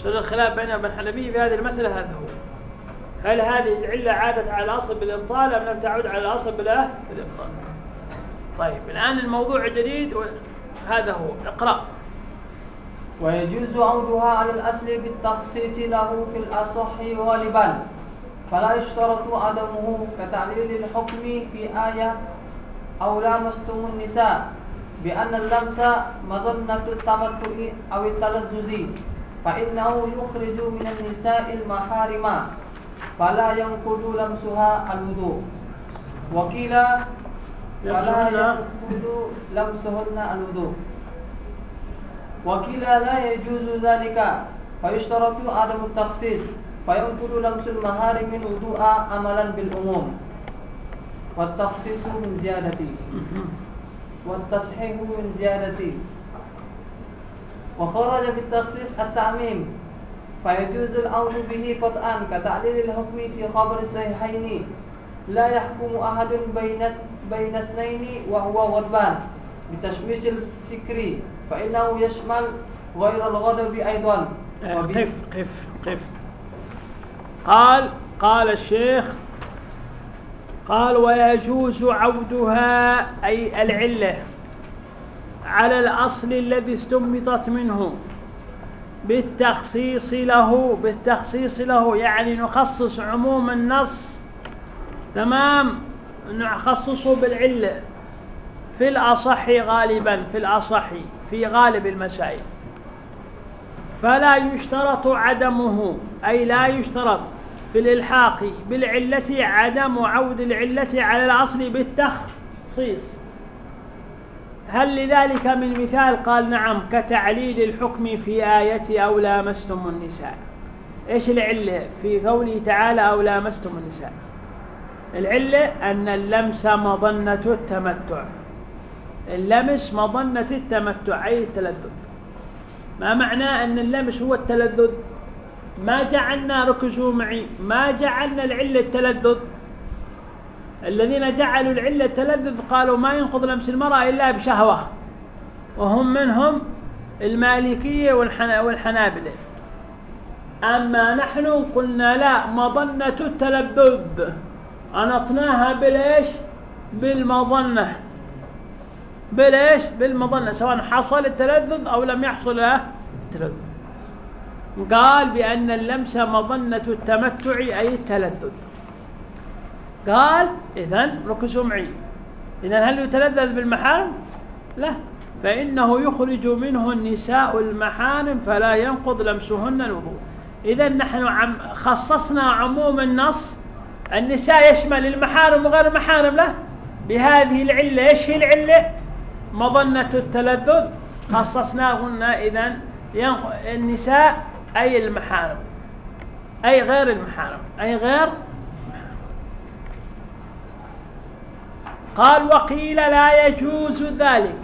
Speaker 1: سر الخلاف بيننا وبين الحنفية في هذه المسألة هذا هو. هل هذه العلة عادت على الأصل بالإبطال أم لم تعود على الأصل بالإبطال؟ طيب الآن الموضوع الجديد هذا هو. اقرأ.
Speaker 2: ويجوز عودها على الأصل بالتخصيص له في الأصح غالبا فلا يشترط عدمه كتعليل الحكم في آية أو لامستم النساء. بأن اللمس مظنة التمتع أو التلذذ فإنه يخرج من النساء المحارم فلا ينقض لمسها الوضوء. وقيل فلا ينقض لمسهن الوضوء. وقيل لا يجوز ذلك فيشترط عدم التخصيص فينقض لمس المحارم الوضوء عملا بالعموم. والتخصيص من زيادته والتصحيح من زيادته وخرج بالتخصيص التعميم فيجوز الأمر به قطعا كتعليل الحكم في خبر الصحيحين. لا يحكم أحد بين بين اثنين وهو غضبان بتشويش الفكر فإنه يشمل غير الغضب أيضا.
Speaker 1: قف قف قف. قال قال الشيخ قال ويجوز عودها أي العلة على الأصل الذي استنبطت منه بالتخصيص له بالتخصيص له يعني نخصص عموم النص تمام؟ نخصصه بالعلة في الأصح غالبا في الأصح في غالب المسائل. فلا يشترط عدمه أي لا يشترط. في الإلحاق بالعلة عدم عود العلة على الأصل بالتخصيص. هل لذلك من مثال؟ قال نعم كتعليل الحكم في آية أو لامستم النساء. إيش العلة؟ في قوله تعالى أو لامستم النساء. العلة أن اللمس مظنة التمتع. اللمس مظنة التمتع أي التلذذ. ما معنى أن اللمس هو التلذذ؟ ما جعلنا ركزوا معي ما جعلنا العلة التلذذ. الذين جعلوا العلة التلذذ قالوا ما ينقض لمس المرأة إلا بشهوة. وهم منهم المالكية والحنابلة. أما نحن قلنا لا مظنة التلذذ. أنطناها بالإيش بالمظنة. بالإيش بالمظنة سواء حصل التلذذ أو لم يحصل التلذذ. قال بأن اللمس مظنة التمتع أي التلذذ. قال إذا ركزوا معي. إذا هل يتلذذ بالمحارم؟ لا. فإنه يخرج منه النساء المحارم فلا ينقض لمسهن الوضوء. إذا نحن عم خصصنا عموم النص. النساء يشمل المحارم وغير المحارم له بهذه العلة إيش هي العلة؟ مظنة التلذذ. خصصناه قلنا إذا النساء أي المحارم أي غير المحارم أي غير قال وقيل لا يجوز ذلك.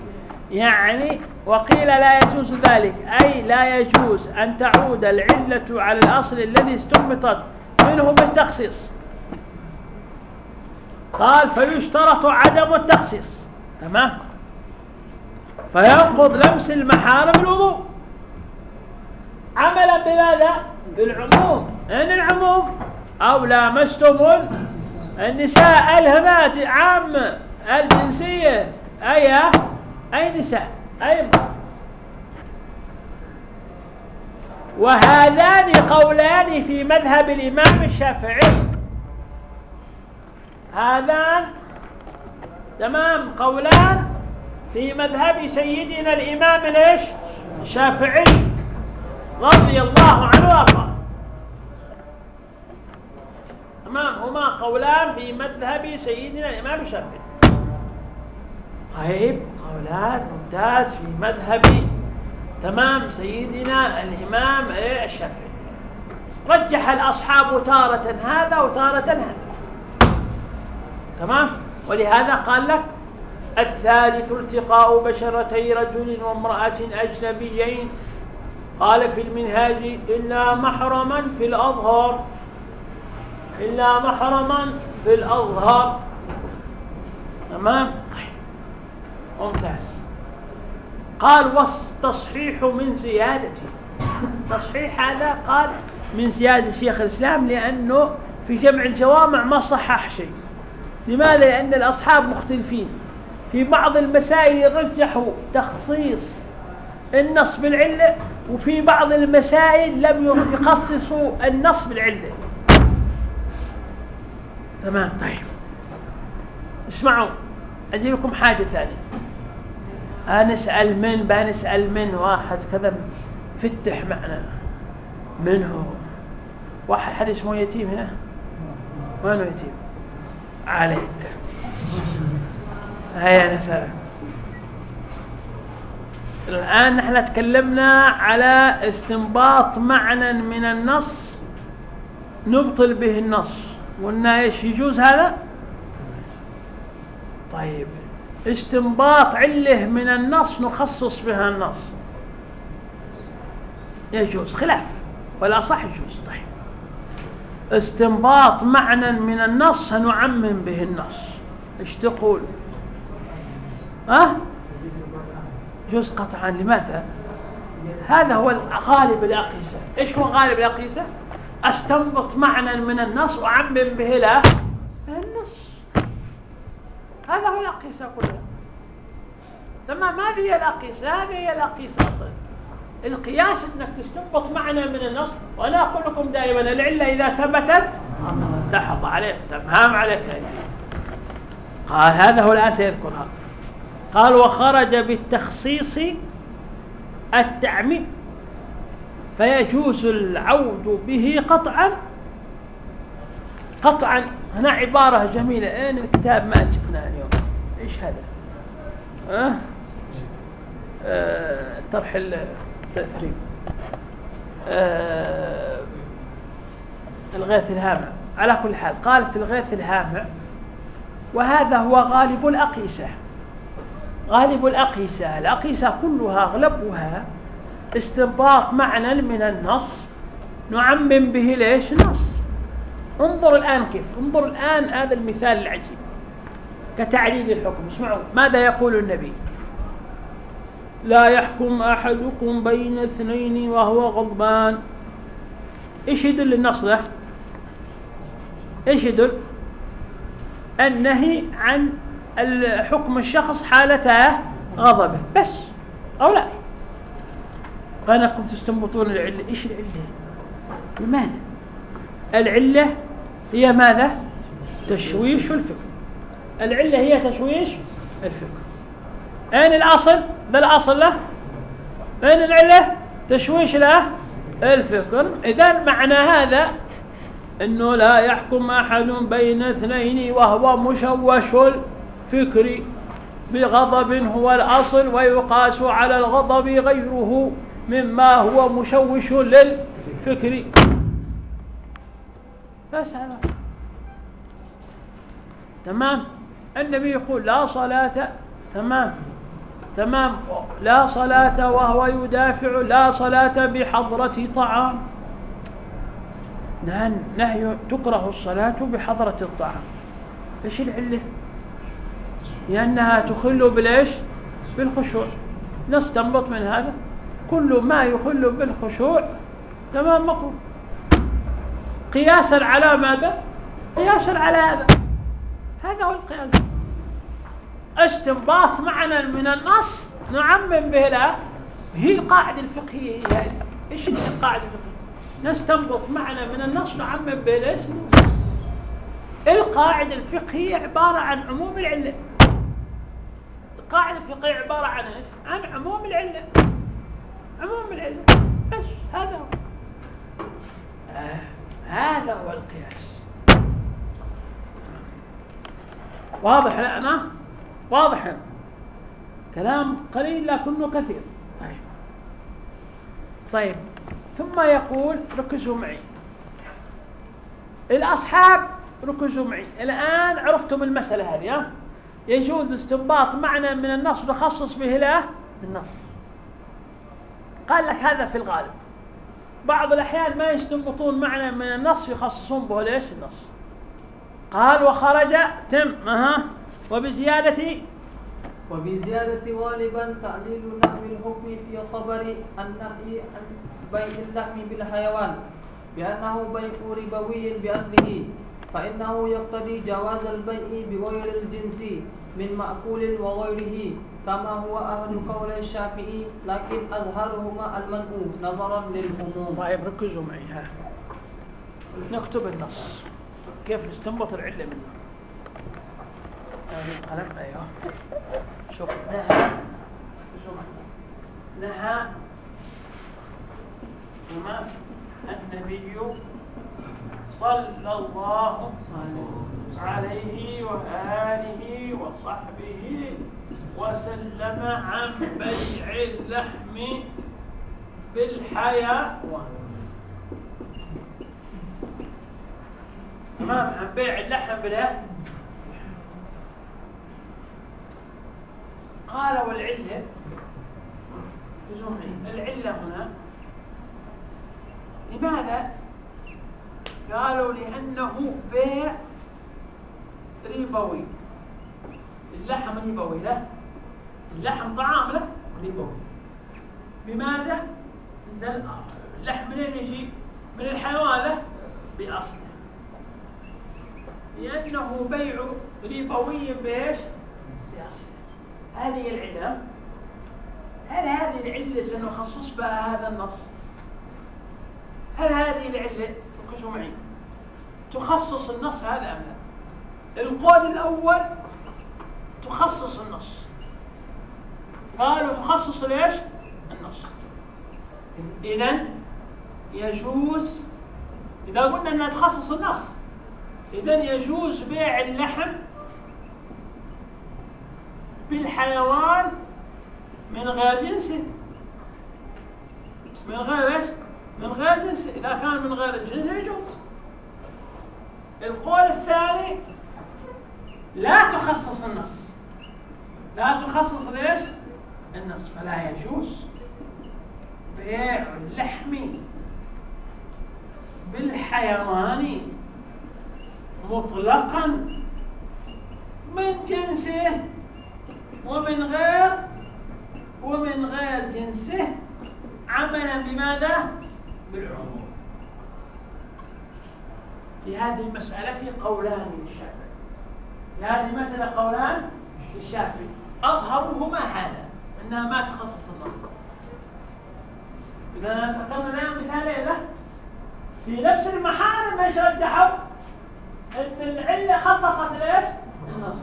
Speaker 1: يعني وقيل لا يجوز ذلك. أي لا يجوز أن تعود العلة على الأصل الذي استنبطت منه بالتخصيص. قال فيشترط عدم التخصيص. تمام؟ فينقض لمس المحارم الوضوء. عملا بماذا؟ بالعموم. إن العموم أو لامستم النساء الهمات عامة الجنسية. أي أي نساء؟ أي وهذان قولان في مذهب الإمام الشافعي. هذان تمام قولان في مذهب سيدنا الإمام ليش الشافعي. رضي الله عنه وارضاه هما قولان في مذهب سيدنا الإمام الشافعي طيب قولان ممتاز في مذهب تمام سيدنا الإمام الشافعي. رجح الأصحاب تارة هذا وتارة هذا. تمام؟ ولهذا قال لك الثالث التقاء بشرتي رجل وامرأة أجنبيين قال في المنهاج إلا محرما في الأظهر إلا محرما في الأظهر تمام؟ ممتاز. قال والتصحيح من زيادته تصحيح هذا قال من زيادة شيخ الإسلام لأنه في جمع الجوامع ما صحح شيء. لماذا؟ لأن الأصحاب مختلفين. في بعض المسائل رجحوا تخصيص النص بالعلة وفي بعض المسائل لم يخصصوا النص بالعلة. تمام؟ طيب. اسمعوا أجي لكم حاجة ثانية. نسال من؟ بنسال من واحد كذا فتح معنا. من هو؟ واحد حد اسمه يتيم هنا؟ وين يتيم؟ عليك. هيا نسألك الآن نحن تكلمنا على استنباط معنى من النص نبطل به النص. قلنا إيش يجوز هذا؟ طيب استنباط علة من النص نخصص بها النص. يجوز خلاف ولا صح يجوز. طيب استنباط معنى من النص سنعمم به النص. إيش تقول؟ ها؟ يجوز قطعا لماذا؟ هذا هو غالب الأقيسة. إيش هو غالب الأقيسة؟ أستنبط معنى من النص وأعمم به لا النص. هذا هو الأقيسة كلها. تمام؟ هذه هي الأقيسة هذه هي الأقيسة أصلا. القياس إنك تستنبط معنى من النص وأنا أقول لكم دائما العلة إذا ثبتت تحظ عليك تمام عليك قال هذا هو الآن سيذكرها. قال وخرج بالتخصيص التعميم فيجوز العود به قطعا. قطعا هنا عبارة جميلة. أين الكتاب ما شفناه اليوم؟ إيش هذا؟ أه؟ أه طرح التأثريب أه الغيث الهامع. على كل حال قال في الغيث الهامع وهذا هو غالب الأقيسة. غالب الأقيسة الأقيسة كلها أغلبها استنباط معنى من النص نعمم به ليش نص؟ انظر الآن كيف؟ انظر الآن هذا المثال العجيب كتعليل الحكم. اسمعوا ماذا يقول النبي؟ لا يحكم أحدكم بين اثنين وهو غضبان. إيش يدل النص ده؟ إيش يدل؟ النهي عن حكم الشخص حالة غضبه. بس أو لا؟ فأنكم تستنبطون العلة. إيش العلة؟ لماذا؟ العلة هي ماذا؟ تشويش الفكر. العلة هي تشويش الفكر. أين الأصل؟ ذا الأصل له؟ أين العلة؟ تشويش له الفكر. إذا معنى هذا أنه لا يحكم أحد بين اثنين وهو مشوش الفكر بغضب هو الأصل ويقاس على الغضب غيره مما هو مشوش للفكر. بس هذا. تمام؟ النبي يقول لا صلاة تمام؟ تمام؟ لا صلاة وهو يدافع لا صلاة بحضرة طعام. نهي تكره الصلاة بحضرة الطعام. إيش العلة؟ لأنها تخل بالإيش؟ بالخشوع. نستنبط من هذا. كل ما يخل بالخشوع تمام مقبول. قياسا على ماذا؟ قياسا على هذا. هذا هو القياس. استنباط معنى من النص نعمم به لا هي القاعدة الفقهية هذه إيش هي القاعدة الفقهية؟ نستنبط معنى من النص نعمم به ليش القاعدة الفقهية عبارة عن عموم العلة. القاعدة الفقهية عبارة عن إيش؟ عن عموم العلة. عموم العلة. بس هذا هو. آه. هذا هو القياس. واضح لنا واضح. كلام قليل لكنه كثير. طيب. طيب. ثم يقول ركزوا معي. الأصحاب ركزوا معي. الآن عرفتم المسألة هذه يجوز استنباط معنى من النص نخصص به له النص قال لك هذا في الغالب. بعض الأحيان ما يستنبطون معنى من النص يخصصون به ليش النص؟ قال وخرج تم أها. وبزيادة؟
Speaker 2: وبزيادة غالبا تعليل نحو الحكم في خبر النهي عن بيع اللحم بالحيوان بأنه بيع ربوي بأصله فإنه يقتضي جواز البيع بغير الجنس. من مأكول وغيره كما هو أهل قول الشافعي لكن أظهرهما المنع نظرا للهموم
Speaker 1: طيب ركزوا معي ها. نكتب النص. كيف نستنبط العلة منه؟ هذه القلم أيوه. شوف. نهى. نهى. النبي صلى الله عليه وآله وصحبه وسلم عن بيع اللحم بالحيوان تمام؟ عن بيع اللحم بالايه قال والعلة العلة هنا لماذا قالوا لأنه بيع ربوي اللحم ربوي لا اللحم طعام له ربوي بماذا؟ اللحم منين يجي؟ من الحيوان له؟ بأصله. لأنه بيع ربوي بإيش؟ بأصله. هذه العلة هل هذه العلة سنخصص بها هذا النص؟ هل هذه العلة ركزوا معي تخصص النص هذا أم لا؟ القول الأول تخصص النص قالوا تخصص ليش؟ النص إذا يجوز إذا قلنا أنها تخصص النص إذا يجوز بيع اللحم بالحيوان من غير جنسه من غير إيش؟ من غير جنسه إذا كان من غير الجنس يجوز القول الثاني لا تخصص النص لا تخصص ليش؟ النص فلا يجوز بيع اللحم بالحيوان مطلقا من جنسه ومن غير ومن غير جنسه عملا بماذا؟ بالعموم. في هذه المسألة قولان للشافعي. في هذه المسألة قولان للشافعي. أظهرهما هذا أنها ما تخصص النص. إذا ذكرنا الآن مثالين له في نفس المحارم إيش رجحوا؟ إن العلة خصصت ليش؟ النص.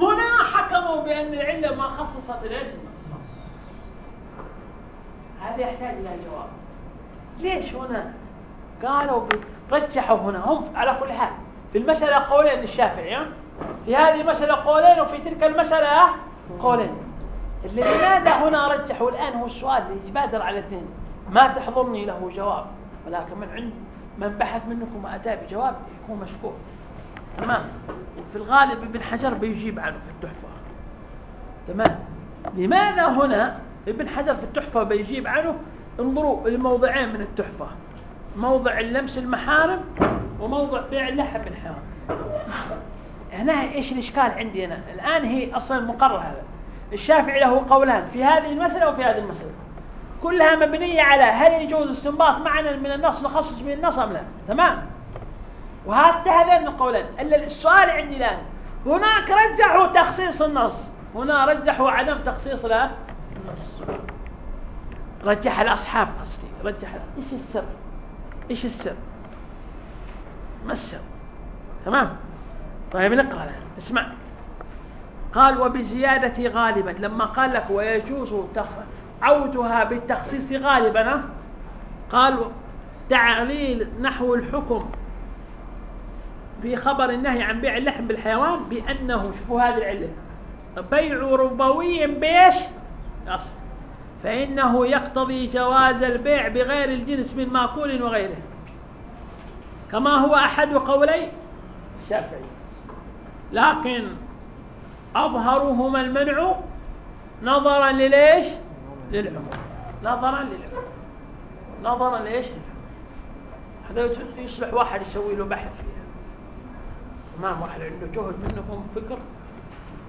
Speaker 1: هنا حكموا بأن العلة ما خصصت ليش؟ النص. هذا يحتاج إلى جواب. ليش هنا؟ قالوا رجحوا هنا هم على كل حال. في المسألة قولين للشافعي في هذه المسألة قولين وفي تلك المسألة قولين. اللي لماذا هنا رجحوا؟ الآن هو السؤال اللي يتبادر على الاثنين ما تحضرني له جواب ولكن من عند من بحث منكم وأتى بجواب يكون مشكور تمام؟ وفي الغالب ابن حجر بيجيب عنه في التحفة. تمام؟ لماذا هنا ابن حجر في التحفة بيجيب عنه انظروا الموضعين من التحفة. موضع اللمس المحارم وموضع بيع اللحم بالحيوان هنا إيش الإشكال عندي أنا؟ الآن هي أصلا مقرر هذا الشافعي له قولان في هذه المسألة وفي هذه المسألة. كلها مبنية على هل يجوز استنباط معنى من النص نخصص به النص أم لا؟ تمام. وهذا هذين القولين السؤال عندي الآن. هناك رجحوا تخصيص النص. هنا رجحوا عدم تخصيص النص. رجح الأصحاب قصدي رجح إيش السر؟ إيش السر؟ ما السر؟ تمام؟ طيب نقرأ اسمع. قال وبزيادة غالبا. لما قال لك ويجوز عودها بالتخصيص غالبا قال تعليل نحو الحكم في خبر النهي عن بيع اللحم بالحيوان بأنه شوفوا هذه العلة بيع ربوي بيش أصل فإنه يقتضي جواز البيع بغير الجنس من مأكول وغيره. كما هو أحد قولي الشافعي لكن أظهرهما المنع نظرا لليش للعموم. نظرا للعموم. نظرا ليش هذا يصلح واحد يسوي له بحث فيها. ما واحد عنده جهد منكم فكر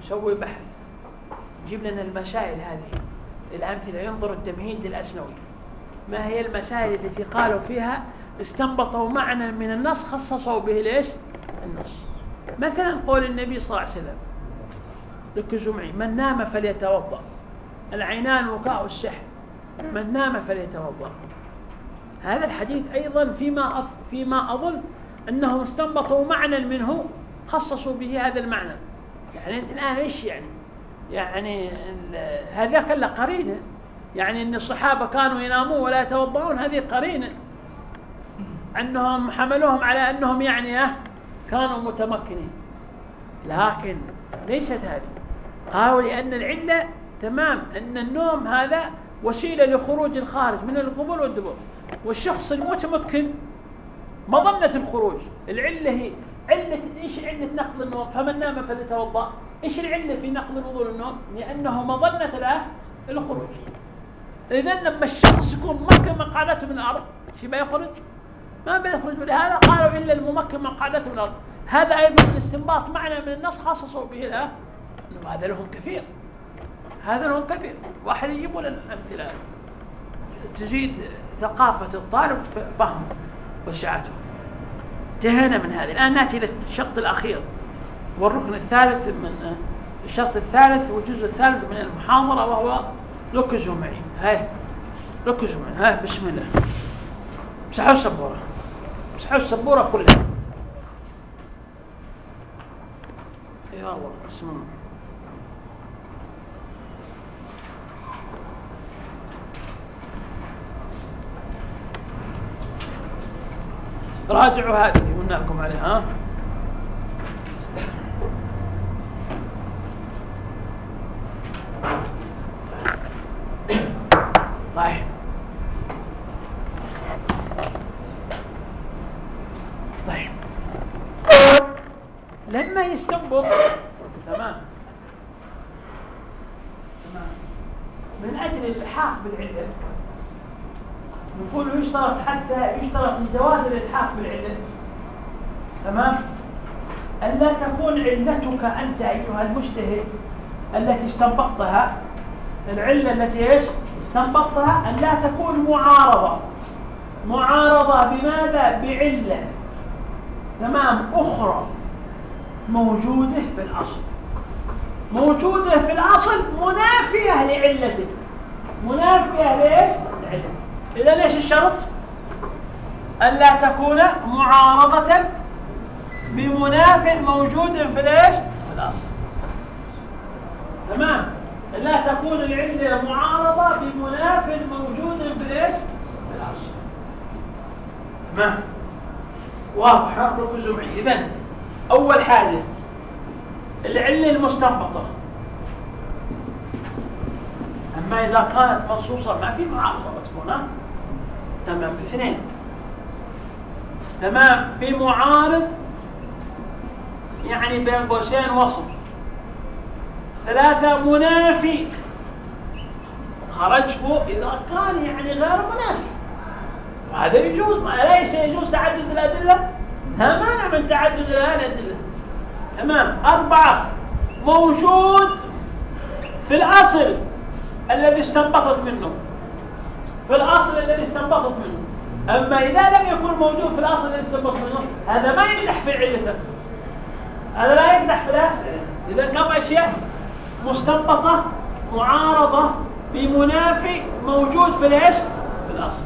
Speaker 1: يسوي بحث يجيب لنا المسائل هذه. الأمثلة ينظر التمهيد للأسنوي. ما هي المسائل التي قالوا فيها؟ استنبطوا معنى من النص خصصوا به ليش؟ النص. مثلا قول النبي صلى الله عليه وسلم ركزوا معي من نام فليتوضأ. العينان وقاء السحر من نام فليتوضأ. هذا الحديث أيضا فيما فيما أظن أنهم استنبطوا معنى منه خصصوا به هذا المعنى. يعني أنت الآن إيش يعني؟ يعني هذا كله قرينة. يعني إن الصحابة كانوا ينامون ولا يتوضؤون هذه قرينة. أنهم حملوهم على أنهم يعني كانوا متمكنين. لكن ليست هذه. قالوا لأن العلة تمام أن النوم هذا وسيلة لخروج الخارج من القبول والدبر والشخص المتمكن مظنة الخروج. العلة هي علة إيش علة نقل النوم؟ فمن نام فليتوضأ. إيش العلة في نقل الوضوء للنوم؟ لأنه مظنة له الخروج. إذا لما الشخص يكون ممكن مقعدته من الأرض شي بيخرج ما بيخرج ولهذا قالوا إلا الممكن مقعدته من الأرض. هذا أيضا الاستنباط معنى من النص خصصوا به الآن هذا لهم كثير. هذا لهم كثير. واحد يجيب لنا الأمثلة تزيد ثقافة الطالب فهمه وسعته. انتهينا من هذه. الآن نأتي إلى الشرط الأخير. والركن الثالث من الشرط الثالث والجزء الثالث من المحاضرة وهو ركزوا معي هاي ركزوا معي هاي بسم الله. مسحوا السبورة مسحوا السبورة كلها يا الله بسم الله. راجعوا هذه قلنا لكم عليها طيب. طيب. لما يستنبط. تمام. تمام. من أجل الإلحاق بالعله نقول يشترط حتى يشترط لجواز الإلحاق بالعله تمام. الا تكون علتك أنت أيها المجتهد التي استنبطتها العلة التي إيش؟ استنبطتها أن لا تكون معارضة. معارضة بماذا؟ بعلة. تمام. أخرى. موجودة في الأصل. موجودة في الأصل منافية لعلتك. منافية لإيش؟ لعلتك. إذا ليش الشرط؟ الا تكون معارضة بمناف موجود في الإيش؟ في الأصل. تمام؟ لا تكون العله معارضة بمناف موجود في الايش الاصل تمام؟ واضح ركزوا معي اذا أول حاجة العله المستنبطة. أما إذا كانت منصوصة ما في معارضة بتكون تمام؟ اثنين. تمام؟ في معارض يعني بين قوسين وصف. ثلاثة منافي. خرجه إذا كان يعني غير منافي. وهذا يجوز. ليس يجوز تعدد الأدلة؟ لا مانع من تعدد الأدلة تمام. أربعة. موجود في الأصل الذي استنبطت منه. في الأصل الذي استنبطت منه. أما إذا لم يكن موجود في الأصل الذي استنبطت منه هذا ما ينجح في علته هذا لا ينجح في الأصل إذا كم أشياء؟ مستنبطة معارضة بمنافي موجود في الايش في الأصل.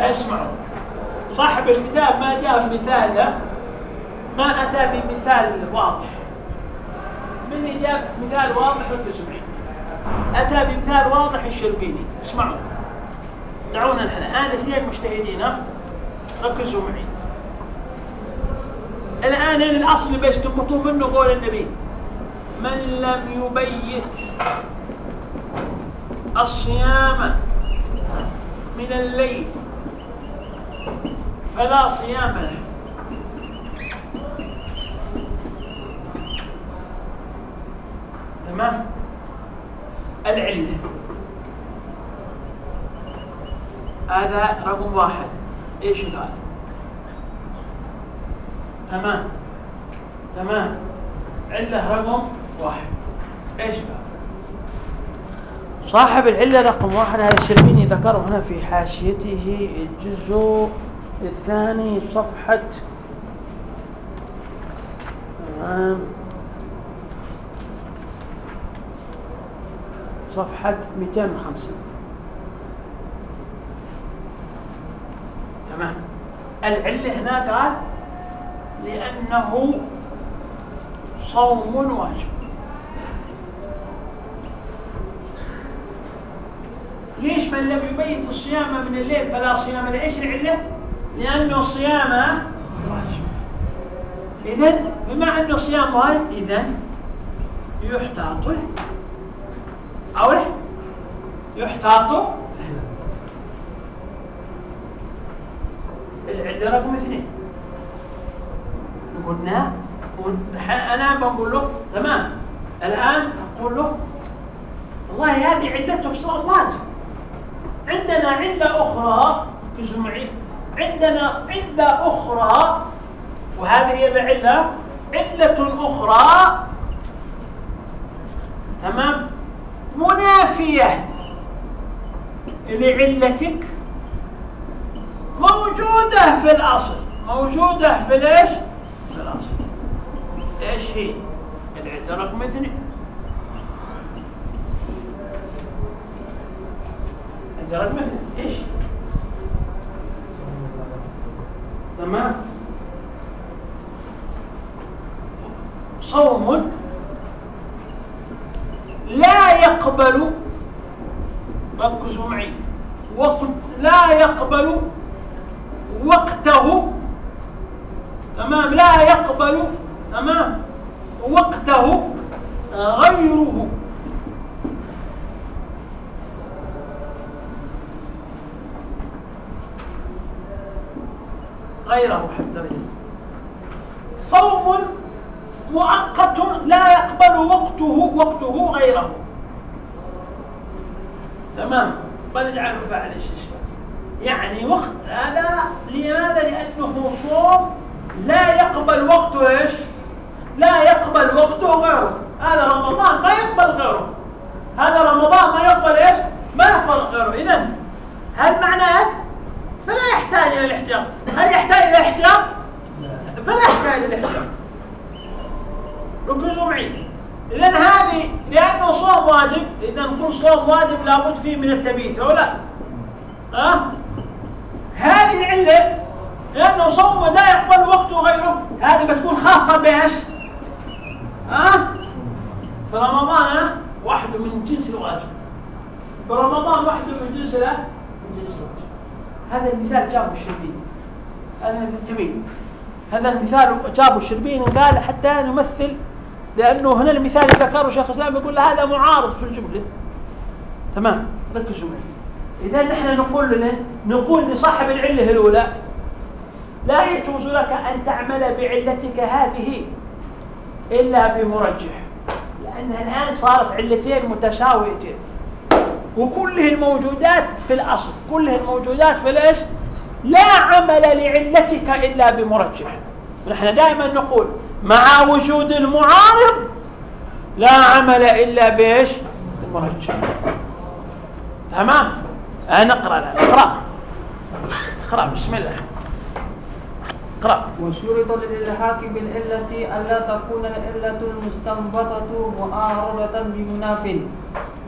Speaker 1: اسمعوا. صاحب الكتاب ما جاء بمثال ما أتى بمثال واضح. من جاب مثال واضح الكسبعي أتى بمثال واضح الشربيني. اسمعوا. دعونا نحن. الآن اثنين مجتهدين ركزوا معي. الآن الأصل؟ بيستنبطوا منه قول النبي. من لم يبيت الصيام من الليل فلا صيام له. تمام؟ العلة. هذا رقم واحد. إيش قال؟ تمام. تمام. علة رقم واحد. إيش بقى؟ صاحب العلة رقم واحد هذا الشربيني ذكره هنا في حاشيته الجزء الثاني صفحة تمام. صفحة 205 تمام. العلة هنا قال لأنه صوم واجب. ليش من لم يبيت الصيام من الليل فلا صيام له إيش العلة؟ لأنه الصيام واجب اذا بما أنه صيام واجب اذا يحتاط له. أو له يحتاط العلة رقم اثنين. قلنا أنا بقول له تمام. الآن أقول له والله هذه علتك صار واجب. عندنا عله أخرى ركزوا معي عندنا عله أخرى وهذه هي العلة علة أخرى. تمام؟ منافية لعلتك. موجودة في الأصل. موجودة في ليش في الأصل. إيش هي؟ العدة رقم اثنين. رقم اثنين إيش؟ تمام. صوم لا يقبل ركزوا معي وقت لا يقبل وقته. تمام لا يقبل تمام وقته غيره. غيره حتى صوم مؤقت لا يقبل وقته وقته غيره. تمام؟ بنجعله فاعل الشيء يعني وقت هذا لماذا؟ لأنه صوم لا يقبل وقته إيش؟ لا يقبل وقته غيره. هذا رمضان ما يقبل غيره. هذا رمضان ما يقبل إيش؟ ما يقبل غيره. اذا هل معناه فلا يحتاج إلى الاحتياط. هل يحتاج إلى الاحتياط؟ فلا يحتاج إلى الاحتياط. ركزوا معي. اذا هذه لأنه صوم واجب اذا كل صوم واجب لابد فيه من التبيت أو لا؟ أه؟ هذه العلة لأنه صوم لا يقبل وقته غيره. هذه بتكون خاصة بإيش؟ ها؟ أه؟ فرمضان وحده من جنس الواجب. فرمضان وحده من جنس الواجب هذا المثال جابه الشربيني. هذا جميل. هذا المثال جابه الشربيني قال حتى نمثل لأنه هنا المثال اللي ذكره شيخ الإسلام يقول هذا معارض في الجملة. تمام؟ ركزوا معي. إذا نحن نقول لنا نقول لصاحب العلة الأولى لا يجوز لك أن تعمل بعلتك هذه إلا بمرجح لأنها الآن صارت علتين متساويتين. وكله الموجودات في الأصل كله الموجودات في الإيش لا عمل لعلتك إلا بمرجح. نحن دائما نقول مع وجود المعارض لا عمل إلا بإيش؟ المرجح تمام؟ آه نقرأ الآن. اقرأ. بسم الله. اقرأ.
Speaker 2: وشرط للإلحاق بالعلة ألا تكون العلة المستنبطة معارضة بمناف.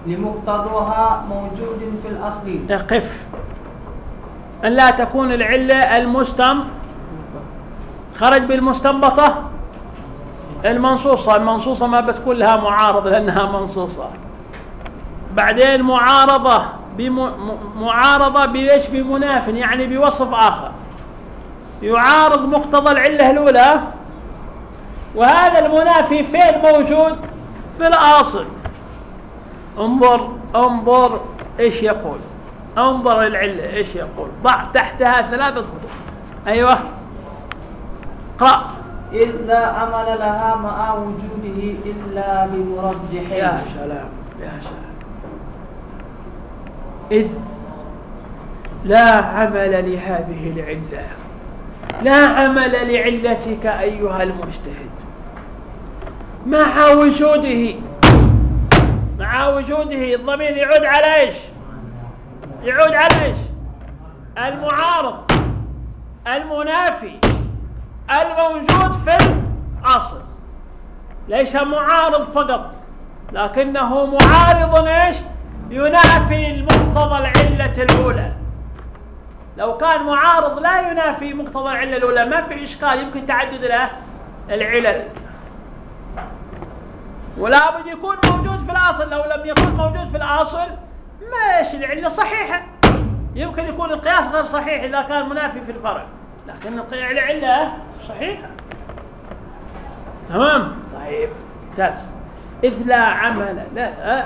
Speaker 2: لمقتضاها موجود في الأصل.
Speaker 1: اقف. أن لا تكون العلة المستم خرج بالمستنبطة. المنصوصة المنصوصة ما بتكون لها معارضة لأنها منصوصة. بعدين معارضة معارضة بإيش؟ بمناف يعني بوصف آخر. يعارض مقتضى العلة الأولى وهذا المنافي فين موجود؟ في الأصل. انظر انظر إيش يقول. انظر العلة إيش يقول. ضع تحتها ثلاثة خطوط. أيوه. اقرأ.
Speaker 2: إذ لا عمل لها مع وجوده إلا بمرجح.
Speaker 1: يا سلام يا سلام. إذ لا عمل لهذه العلة. لا عمل لعلتك أيها المجتهد. مع وجوده مع وجوده الضمير يعود على إيش؟ يعود على إيش؟ المعارض المنافي الموجود في الأصل. ليس معارض فقط لكنه معارض إيش؟ ينافي المقتضى العلة الأولى. لو كان معارض لا ينافي مقتضى العلة الأولى ما في إشكال يمكن تعدد العلل. ولا بد يكون موجود في الأصل لو لم يكن موجود في الأصل ما إيش العلة صحيحة. يمكن يكون القياس غير صحيح إذا كان منافي في الفرع لكن العلة صحيحة. تمام؟ طيب ممتاز. إذ لا عمل لا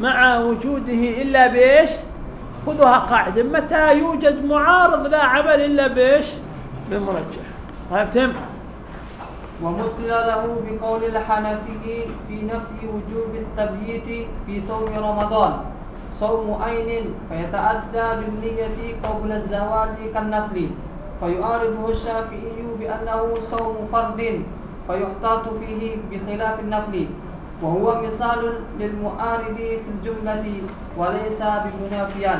Speaker 1: مع وجوده إلا بإيش؟ خذوها قاعدة. متى يوجد معارض لا عمل إلا بإيش؟ بمرجح طيب تم؟
Speaker 2: ومثل له بقول الحنفي في نفي وجوب التبييت في صوم رمضان. صوم عين فيتأدى بالنية قبل الزوال كالنفل. فيعارضه الشافعي بأنه صوم فرد فيحتاط فيه بخلاف النفل. وهو مثال للمعارض في الجملة وليس بمنافيا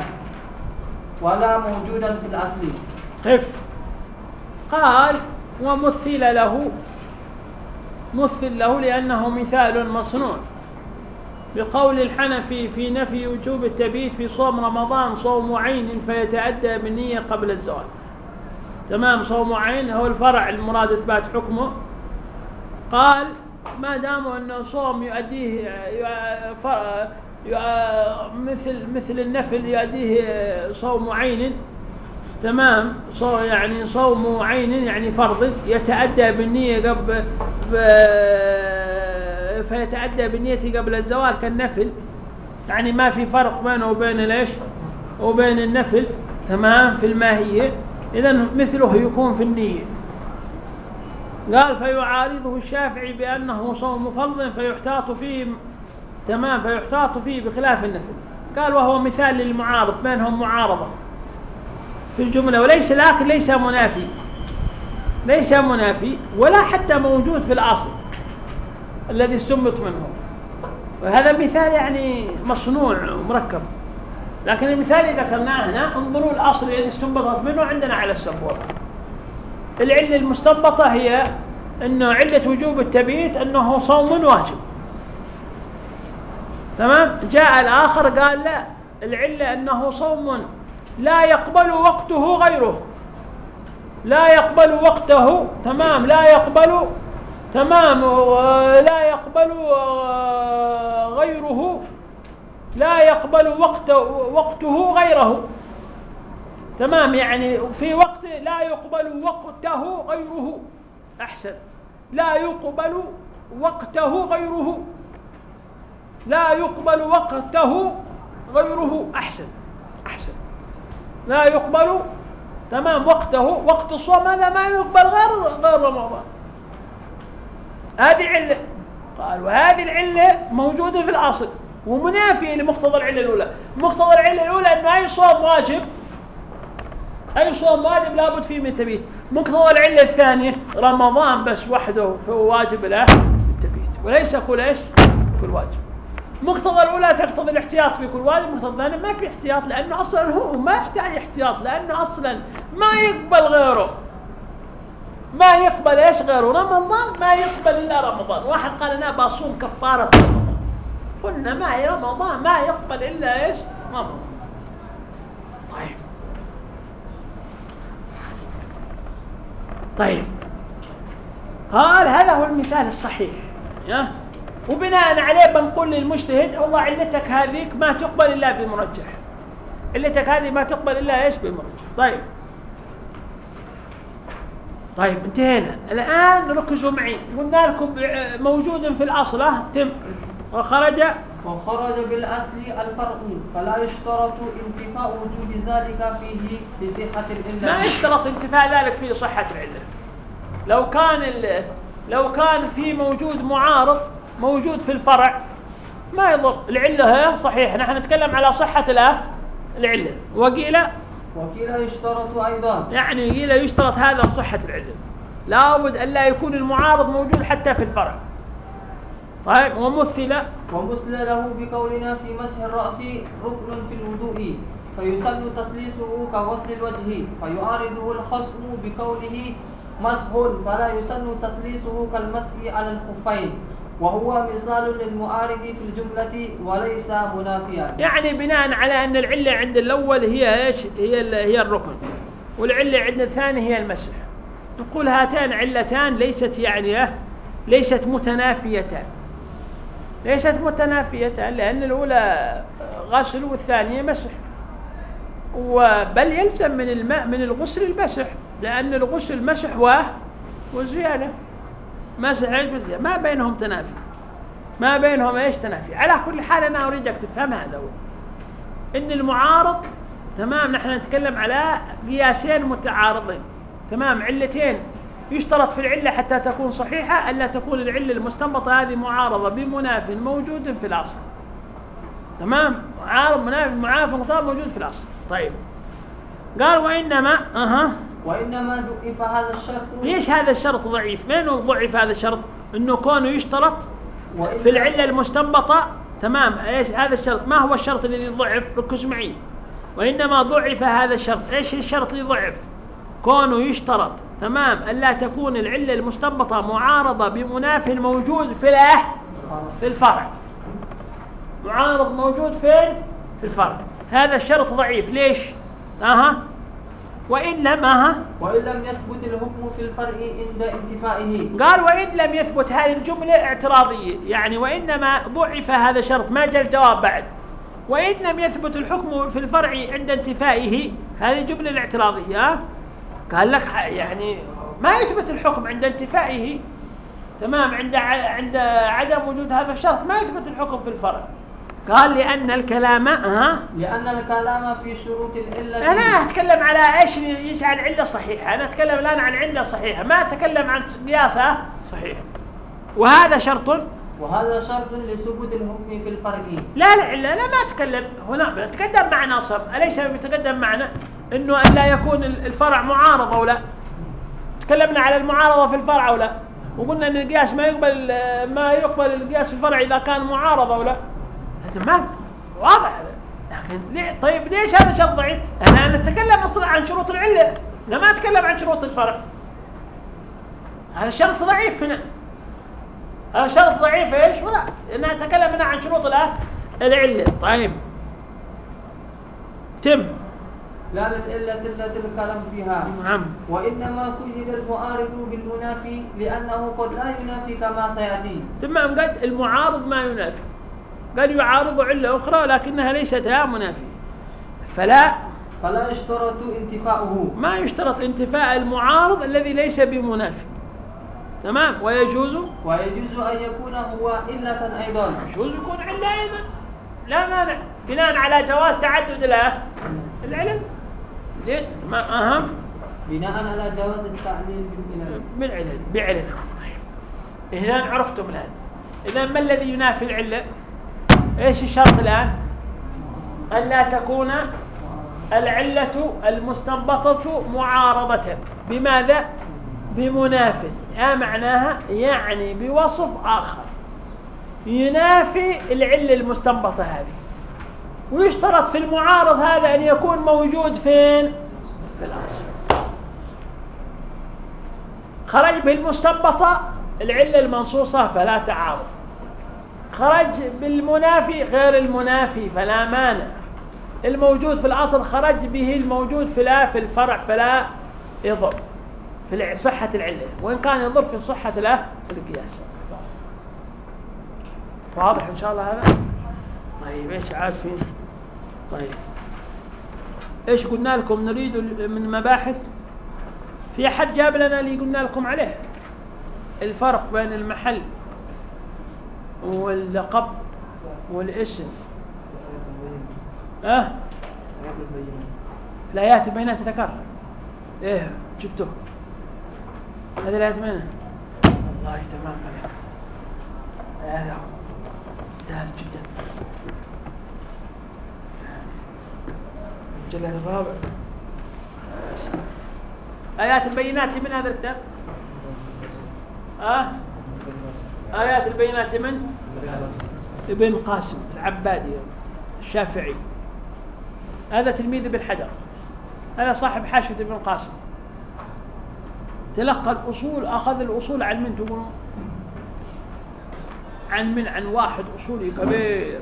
Speaker 2: ولا موجودا في الأصل.
Speaker 1: قف قال ومثل له مثل له لأنه مثال مصنوع. بقول الحنفي في نفي وجوب التبيت في صوم رمضان صوم عين فيتأدى بالنية قبل الزواج تمام صوم عين هو الفرع المراد إثبات حكمه. قال ما دام أنه صوم يؤديه مثل مثل النفل يؤديه صوم عين تمام؟ صو يعني صوم عين يعني فرض يتأدى بالنية قبل فيتأدى بالنية قبل الزوال كالنفل. يعني ما في فرق بينه وبين ليش وبين النفل تمام؟ في الماهية. إذا مثله يكون في النية. قال فيعارضه الشافعي بأنه صوم فرض فيحتاط فيه تمام؟ فيحتاط فيه بخلاف النفل. قال وهو مثال للمعارض بينهم معارضة. في الجملة وليس لكن ليس منافي. ليس منافي ولا حتى موجود في الأصل الذي استنبط منه. وهذا مثال يعني مصنوع ومركب لكن المثال اللي ذكرناه هنا انظروا الأصل الذي استنبطت منه عندنا على السبورة. العلة المستنبطة هي أنه علة وجوب التبييت أنه صوم واجب. تمام؟ جاء الآخر قال لا العلة أنه صوم لا يقبل وقته غيره. لا يقبل وقته تمام. لا يقبل تمام. لا يقبل غيره. لا يقبل وقت وقته غيره. تمام. يعني في وقت لا يقبل وقته غيره. أحسن. لا يقبل وقته غيره. لا يقبل وقته غيره. أحسن. أحسن. لا يقبل تمام وقته وقت الصوم هذا ما يقبل غير غير رمضان. هذه علة. قال وهذه العلة موجودة في الأصل ومنافية لمقتضى العلة الأولى. مقتضى العلة الأولى أنه أي صوم واجب أي صوم واجب لابد فيه من تبيت مقتضى العلة الثانية رمضان بس وحده فهو واجب له التبيت وليس كل إيش؟ كل واجب. مقتضى الأولى تقتضي الاحتياط في كل واجب مقتضى الثاني ما في احتياط لأنه أصلا هو ما يحتاج احتياط لأنه أصلا ما يقبل غيره. ما يقبل إيش غيره؟ رمضان ما يقبل إلا رمضان. واحد قال أنا بصوم كفارة رمضان. قلنا ما رمضان ما يقبل إلا إيش؟ رمضان. طيب. طيب. قال هذا هو المثال الصحيح. يا وبناء عليه بنقول للمجتهد والله علتك هذيك ما تقبل إلا بالمرجح علتك هذه ما تقبل إلا إيش؟ بالمرجح طيب. طيب انتهينا. الآن ركزوا معي. قلنا لكم موجود في الأصل تم. وخرج؟
Speaker 2: وخرج بالأصل الفرق. فلا يشترط انتفاء وجود ذلك فيه لصحة العلة.
Speaker 1: ما يشترط انتفاء ذلك في صحة العلة. لو كان لو كان في موجود معارض موجود في الفرع. ما يضر. العلة هي صحيح. نحن نتكلم على صحة العلة. وقيل؟
Speaker 2: وقيل يشترط أيضا.
Speaker 1: يعني قيل يشترط هذا صحة العلم لابد أن لا يكون المعارض موجود حتى في الفرع. طيب ومثل؟
Speaker 2: ومثل له بقولنا في مسح الرأس ركن في الوضوء فيسن تسليسه كغسل الوجه فيعارضه الخصم بقوله مسح فلا يسن تسليسه كالمسح على الخفين. وهو مثال للمعارض في الجملة وليس منافيا.
Speaker 1: يعني بناء على أن العلة عند الأول هي إيش؟ هي هي الركن. والعلة عند الثاني هي المسح. نقول هاتان علتان ليست يعني ليست متنافيتان. ليست متنافيتان لأن الأولى غسل والثانية مسح. بل يلزم من الماء من الغسل المسح. لأن الغسل مسح وزيادة. مسح وزيادة ما بينهم تنافي. ما بينهم إيش تنافي؟ على كل حال أنا أريدك تفهم هذا هو. إن المعارض تمام نحن نتكلم على قياسين متعارضين. تمام علتين. يشترط في العلة حتى تكون صحيحة ألا تكون العلة المستنبطة هذه معارضة بمناف موجود في الأصل. تمام؟ معارض مناف معارض موجود في الأصل. طيب. قال وإنما أها.
Speaker 2: وإنما ضعف هذا الشرط
Speaker 1: ليش هذا الشرط ضعيف؟ من ضعف هذا الشرط؟ إنه كونه يشترط في العلة المستنبطة؟ تمام إيش هذا الشرط؟ ما هو الشرط الذي ضعف؟ ركز معي. وإنما ضعف هذا الشرط إيش الشرط اللي ضعف؟ كونه يشترط. تمام ألا تكون العلة المستنبطة معارضة بمناف موجود في الأه في الفرع. معارض موجود فين؟ في الفرع. هذا الشرط ضعيف. ليش؟ أها. وإن لم أها
Speaker 2: وإن لم يثبت الحكم في الفرع عند انتفائه.
Speaker 1: قال وإن لم يثبت هذه الجملة اعتراضية. يعني وإنما ضعف هذا الشرط. ما جاء الجواب بعد. وإن لم يثبت الحكم في الفرع عند انتفائه هذه الجملة الاعتراضية قال لك يعني ما يثبت الحكم عند انتفائه. تمام. عند عند عدم وجود هذا الشرط ما يثبت الحكم في الفرع. قال لأن الكلام ها؟
Speaker 2: لأن الكلام في شروط العلة.
Speaker 1: أنا أتكلم على إيش يجعل علة صحيحة؟ أنا أتكلم الآن عن علة صحيحة ما أتكلم عن قياسة صحيحة. وهذا شرط؟
Speaker 2: وهذا شرط لثبوت الحكم في الفرع
Speaker 1: لا لا لا, لا ما أتكلم. هنا نتقدم معنا أصلا أليس يتقدم معنا؟ أنه أن لا يكون الفرع معارض أو لا؟ تكلمنا على المعارضة في الفرع أو لا؟ وقلنا أن القياس ما يقبل ما يقبل القياس في الفرع إذا كان معارض أو لا؟ هذا ما واضح. لكن ليه طيب ليش هذا شرط ضعيف؟ أنا نتكلم أصلا عن شروط العلة. لا ما أتكلم عن شروط الفرع. هذا شرط ضعيف هنا. هذا شرط ضعيف إيش؟ ولا أنا أتكلم هنا عن شروط العلة. طيب. تم.
Speaker 2: لا للعلة التي الكلام فيها.
Speaker 1: نعم.
Speaker 2: وإنما قيد المعارض بالمنافي لأنه قد لا ينافي كما سيأتي.
Speaker 1: تمام. قد المعارض ما ينافي. قد يعارض علة أخرى لكنها ليست منافية فلا
Speaker 2: فلا يشترط انتفاؤه.
Speaker 1: ما يشترط انتفاء المعارض الذي ليس بمنافي. تمام؟ ويجوز؟
Speaker 2: ويجوز أن يكون هو علة أيضا.
Speaker 1: يجوز يكون علة أيضا. لا مانع. بناء على جواز تعدد العلل. ليه؟ ما أهم؟
Speaker 2: بناء على جواز التعليل بالعلل.
Speaker 1: بعلل. طيب. إذا عرفتم الآن. إذا ما الذي ينافي العلة؟ إيش الشرط الآن؟ ألا تكون العلة المستنبطة معارضة. بماذا؟ بمناف يا معناها؟ يعني بوصف آخر. ينافي العلة المستنبطة هذه. ويشترط في المعارض هذا أن يكون موجود فين؟ في الأصل. خرج بالمستنبطة العلة المنصوصة فلا تعارض. خرج بالمنافي غير المنافي فلا مانع. الموجود في الأصل خرج به الموجود في لا في الفرع فلا يضر في صحة العلة. وإن كان يضر في صحة لا القياس. واضح إن شاء الله هذا؟ طيب إيش عارفين طيب. إيش قلنا لكم؟ نريد من مباحث؟ في أحد جاب لنا اللي قلنا لكم عليه. الفرق بين المحل واللقب والاسم. آه الآيات البينات تذكر. إيه جبته هذه الآيات البينات والله تمام هذا ممتاز جدا. الجلد الرابع. آيات البينات من هذا الكتاب؟ آه؟ آيات البينات من؟ ابن قاسم العبادي الشافعي. هذا تلميذ ابن حجر. هذا صاحب حاشية ابن قاسم. تلقى الأصول أخذ الأصول عن من تقولون؟ عن من؟ عن واحد أصولي كبير.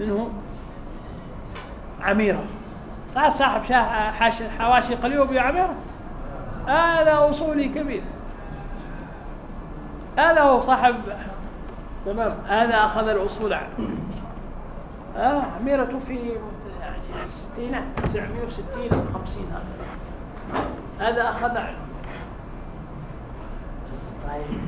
Speaker 1: منه عميرة. صاحب حواشي قليوبي عميرة هذا أصولي كبير. هذا هو صاحب تمام. هذا أخذ الأصول عنه. آه. أميرة توفي يعني الستينات 960 أو 50 هذا. هذا أخذ عنه. طيب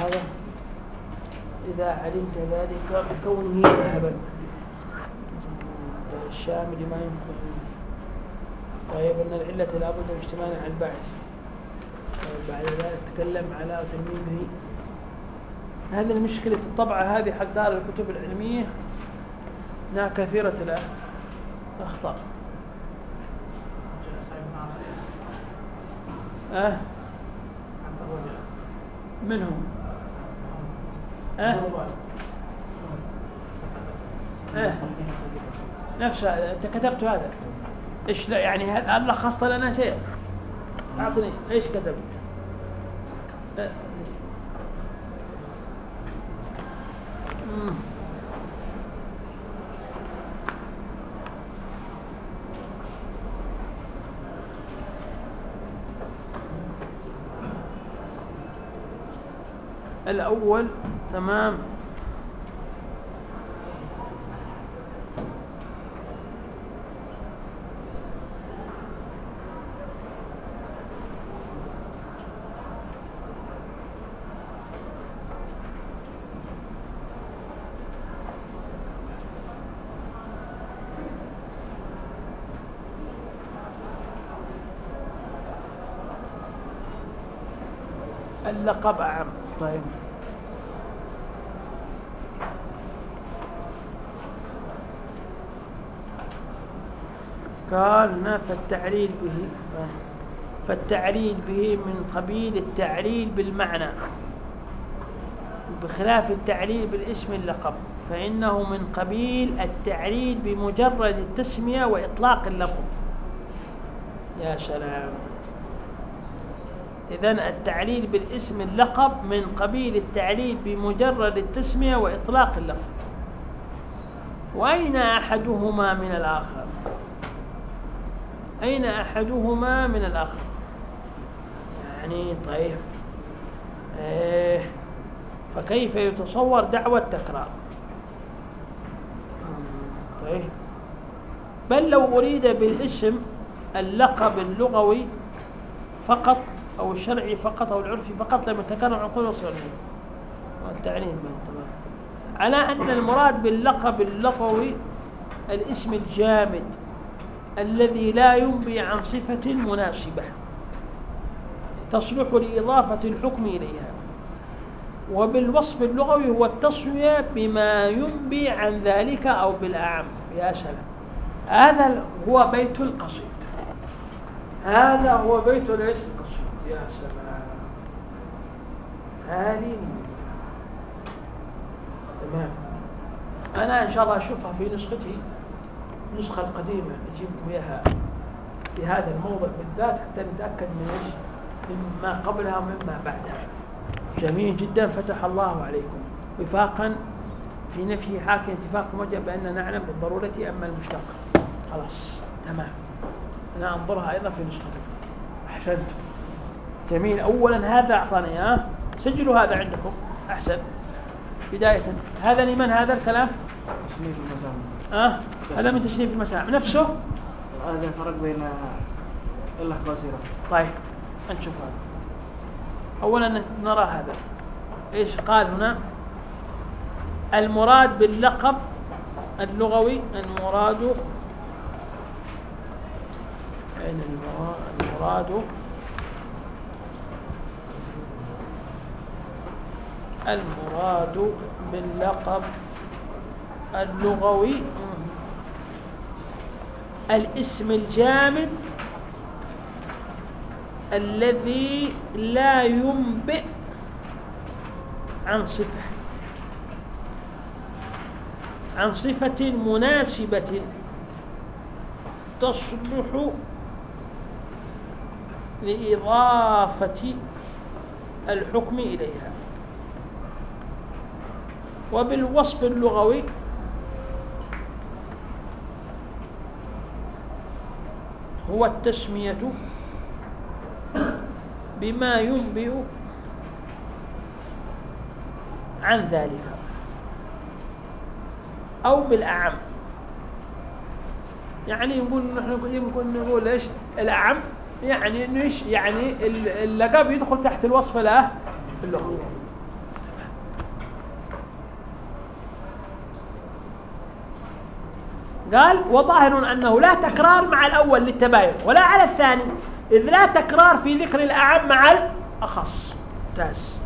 Speaker 1: هذا إذا علمت ذلك بكونه ذهبا؟ الشامل ما يمكن طيب أن العلة لابد من اجتماع على الباعث طيب بعد ذلك تكلم على تلميذه. هذه المشكلة الطبعة هذه حق دار الكتب العلمية انها كثيرة الأخطاء أه؟ منهم. أه نفس أنت كتبت هذا. إيش لا يعني هل لخصت لنا شيء. أعطني إيش كتبت. الأول تمام. اللقب أعم طيب. قال فالتعليل به؟ فالتعليل به من قبيل التعليل بالمعنى. بخلاف التعليل بالاسم اللقب فإنه من قبيل التعليل بمجرد التسمية وإطلاق اللفظ. يا سلام. إذن التعليل بالاسم اللقب من قبيل التعليل بمجرد التسمية وإطلاق اللفظ. وأين أحدهما من الآخر؟ أين أحدهما من الآخر يعني طيب. إيه فكيف يتصور دعوة تكرار طيب. بل لو أريد بالاسم اللقب اللغوي فقط أو الشرعي فقط أو العرفي فقط لم يتكرر عقول وصغيرين والتعليم تمام. على أن المراد باللقب اللغوي الاسم الجامد. الذي لا ينبي عن صفة مناسبة تصلح لإضافة الحكم إليها. وبالوصف اللغوي هو التصوية بما ينبي عن ذلك أو بالأعم. يا سلام. هذا هو بيت القصيد. هذا هو بيت ليس القصيد. يا سلام. هذه تمام. أنا إن شاء الله أشوفها في نسختي. النسخة القديمة نجيبكم إياها في هذا الموضع بالذات حتى نتأكد من إيش؟ مما قبلها ومما بعدها. جميل جدا فتح الله عليكم. وفاقا في نفي حاكم اتفاق موجه بأننا نعلم بالضرورة أما المشتق. خلاص تمام. أنا أنظرها أيضا في نسختك أحسنت جميل. أولا هذا أعطاني ها؟ سجلوا هذا عندكم. أحسن. بداية. هذا لمن؟ هذا الكلام؟ أه؟ هذا من تشريف المسامع نفسه؟
Speaker 2: هذا الفرق بين الله قصيرة
Speaker 1: طيب نشوف هذا. أولا نرى هذا. إيش قال هنا؟ المراد باللقب اللغوي المراد أين المراد المراد باللقب اللغوي الاسم الجامد الذي لا ينبئ عن صفة عن صفة مناسبة تصلح لإضافة الحكم إليها. وبالوصف اللغوي هو التسمية بما ينبئ عن ذلك أو بالأعم. يعني يقول نحن يمكن نقول إيش؟ الأعم يعني إيش؟ يعني اللقب يدخل تحت الوصف له اللغوي قال وظاهر أنه لا تكرار مع الأول للتباين ولا على الثاني إذ لا تكرار في ذكر الأعم مع الأخص. ممتاز.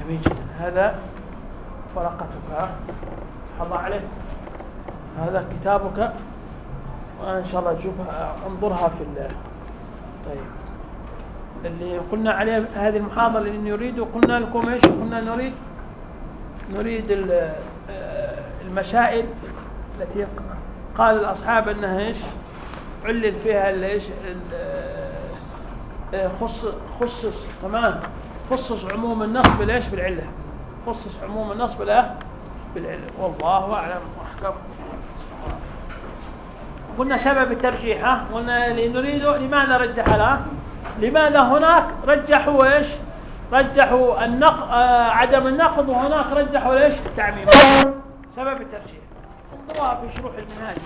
Speaker 1: جميل جدا. هذا ورقتك الله عليك. هذا كتابك وإن شاء الله تشوفها أنظرها في الله طيب. اللي قلنا عليه هذه المحاضرة اللي نريد قلنا لكم إيش؟ قلنا نريد نريد آه، المسائل التي قال الأصحاب أنها إيش؟ علل فيها إيش؟ آه، خص خصص تمام؟ خصص عموم النص بالإيش؟ بالعلة. خصص عموم النص بالإيه؟ بالعلة. والله أعلم وأحكم. قلنا سبب الترجيح ها؟ قلنا اللي نريده لماذا رجح له لماذا هناك رجحوا إيش؟ رجحوا النق... آه عدم النقض وهناك رجحوا إيش؟ التعميم سبب الترجيح. انظروها في شروح المنهاج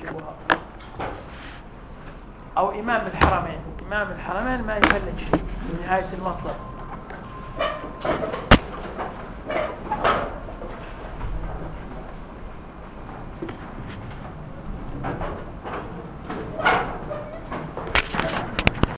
Speaker 1: يجيبوها أو إمام الحرمين. إمام الحرمين ما شيء في نهاية المطلب.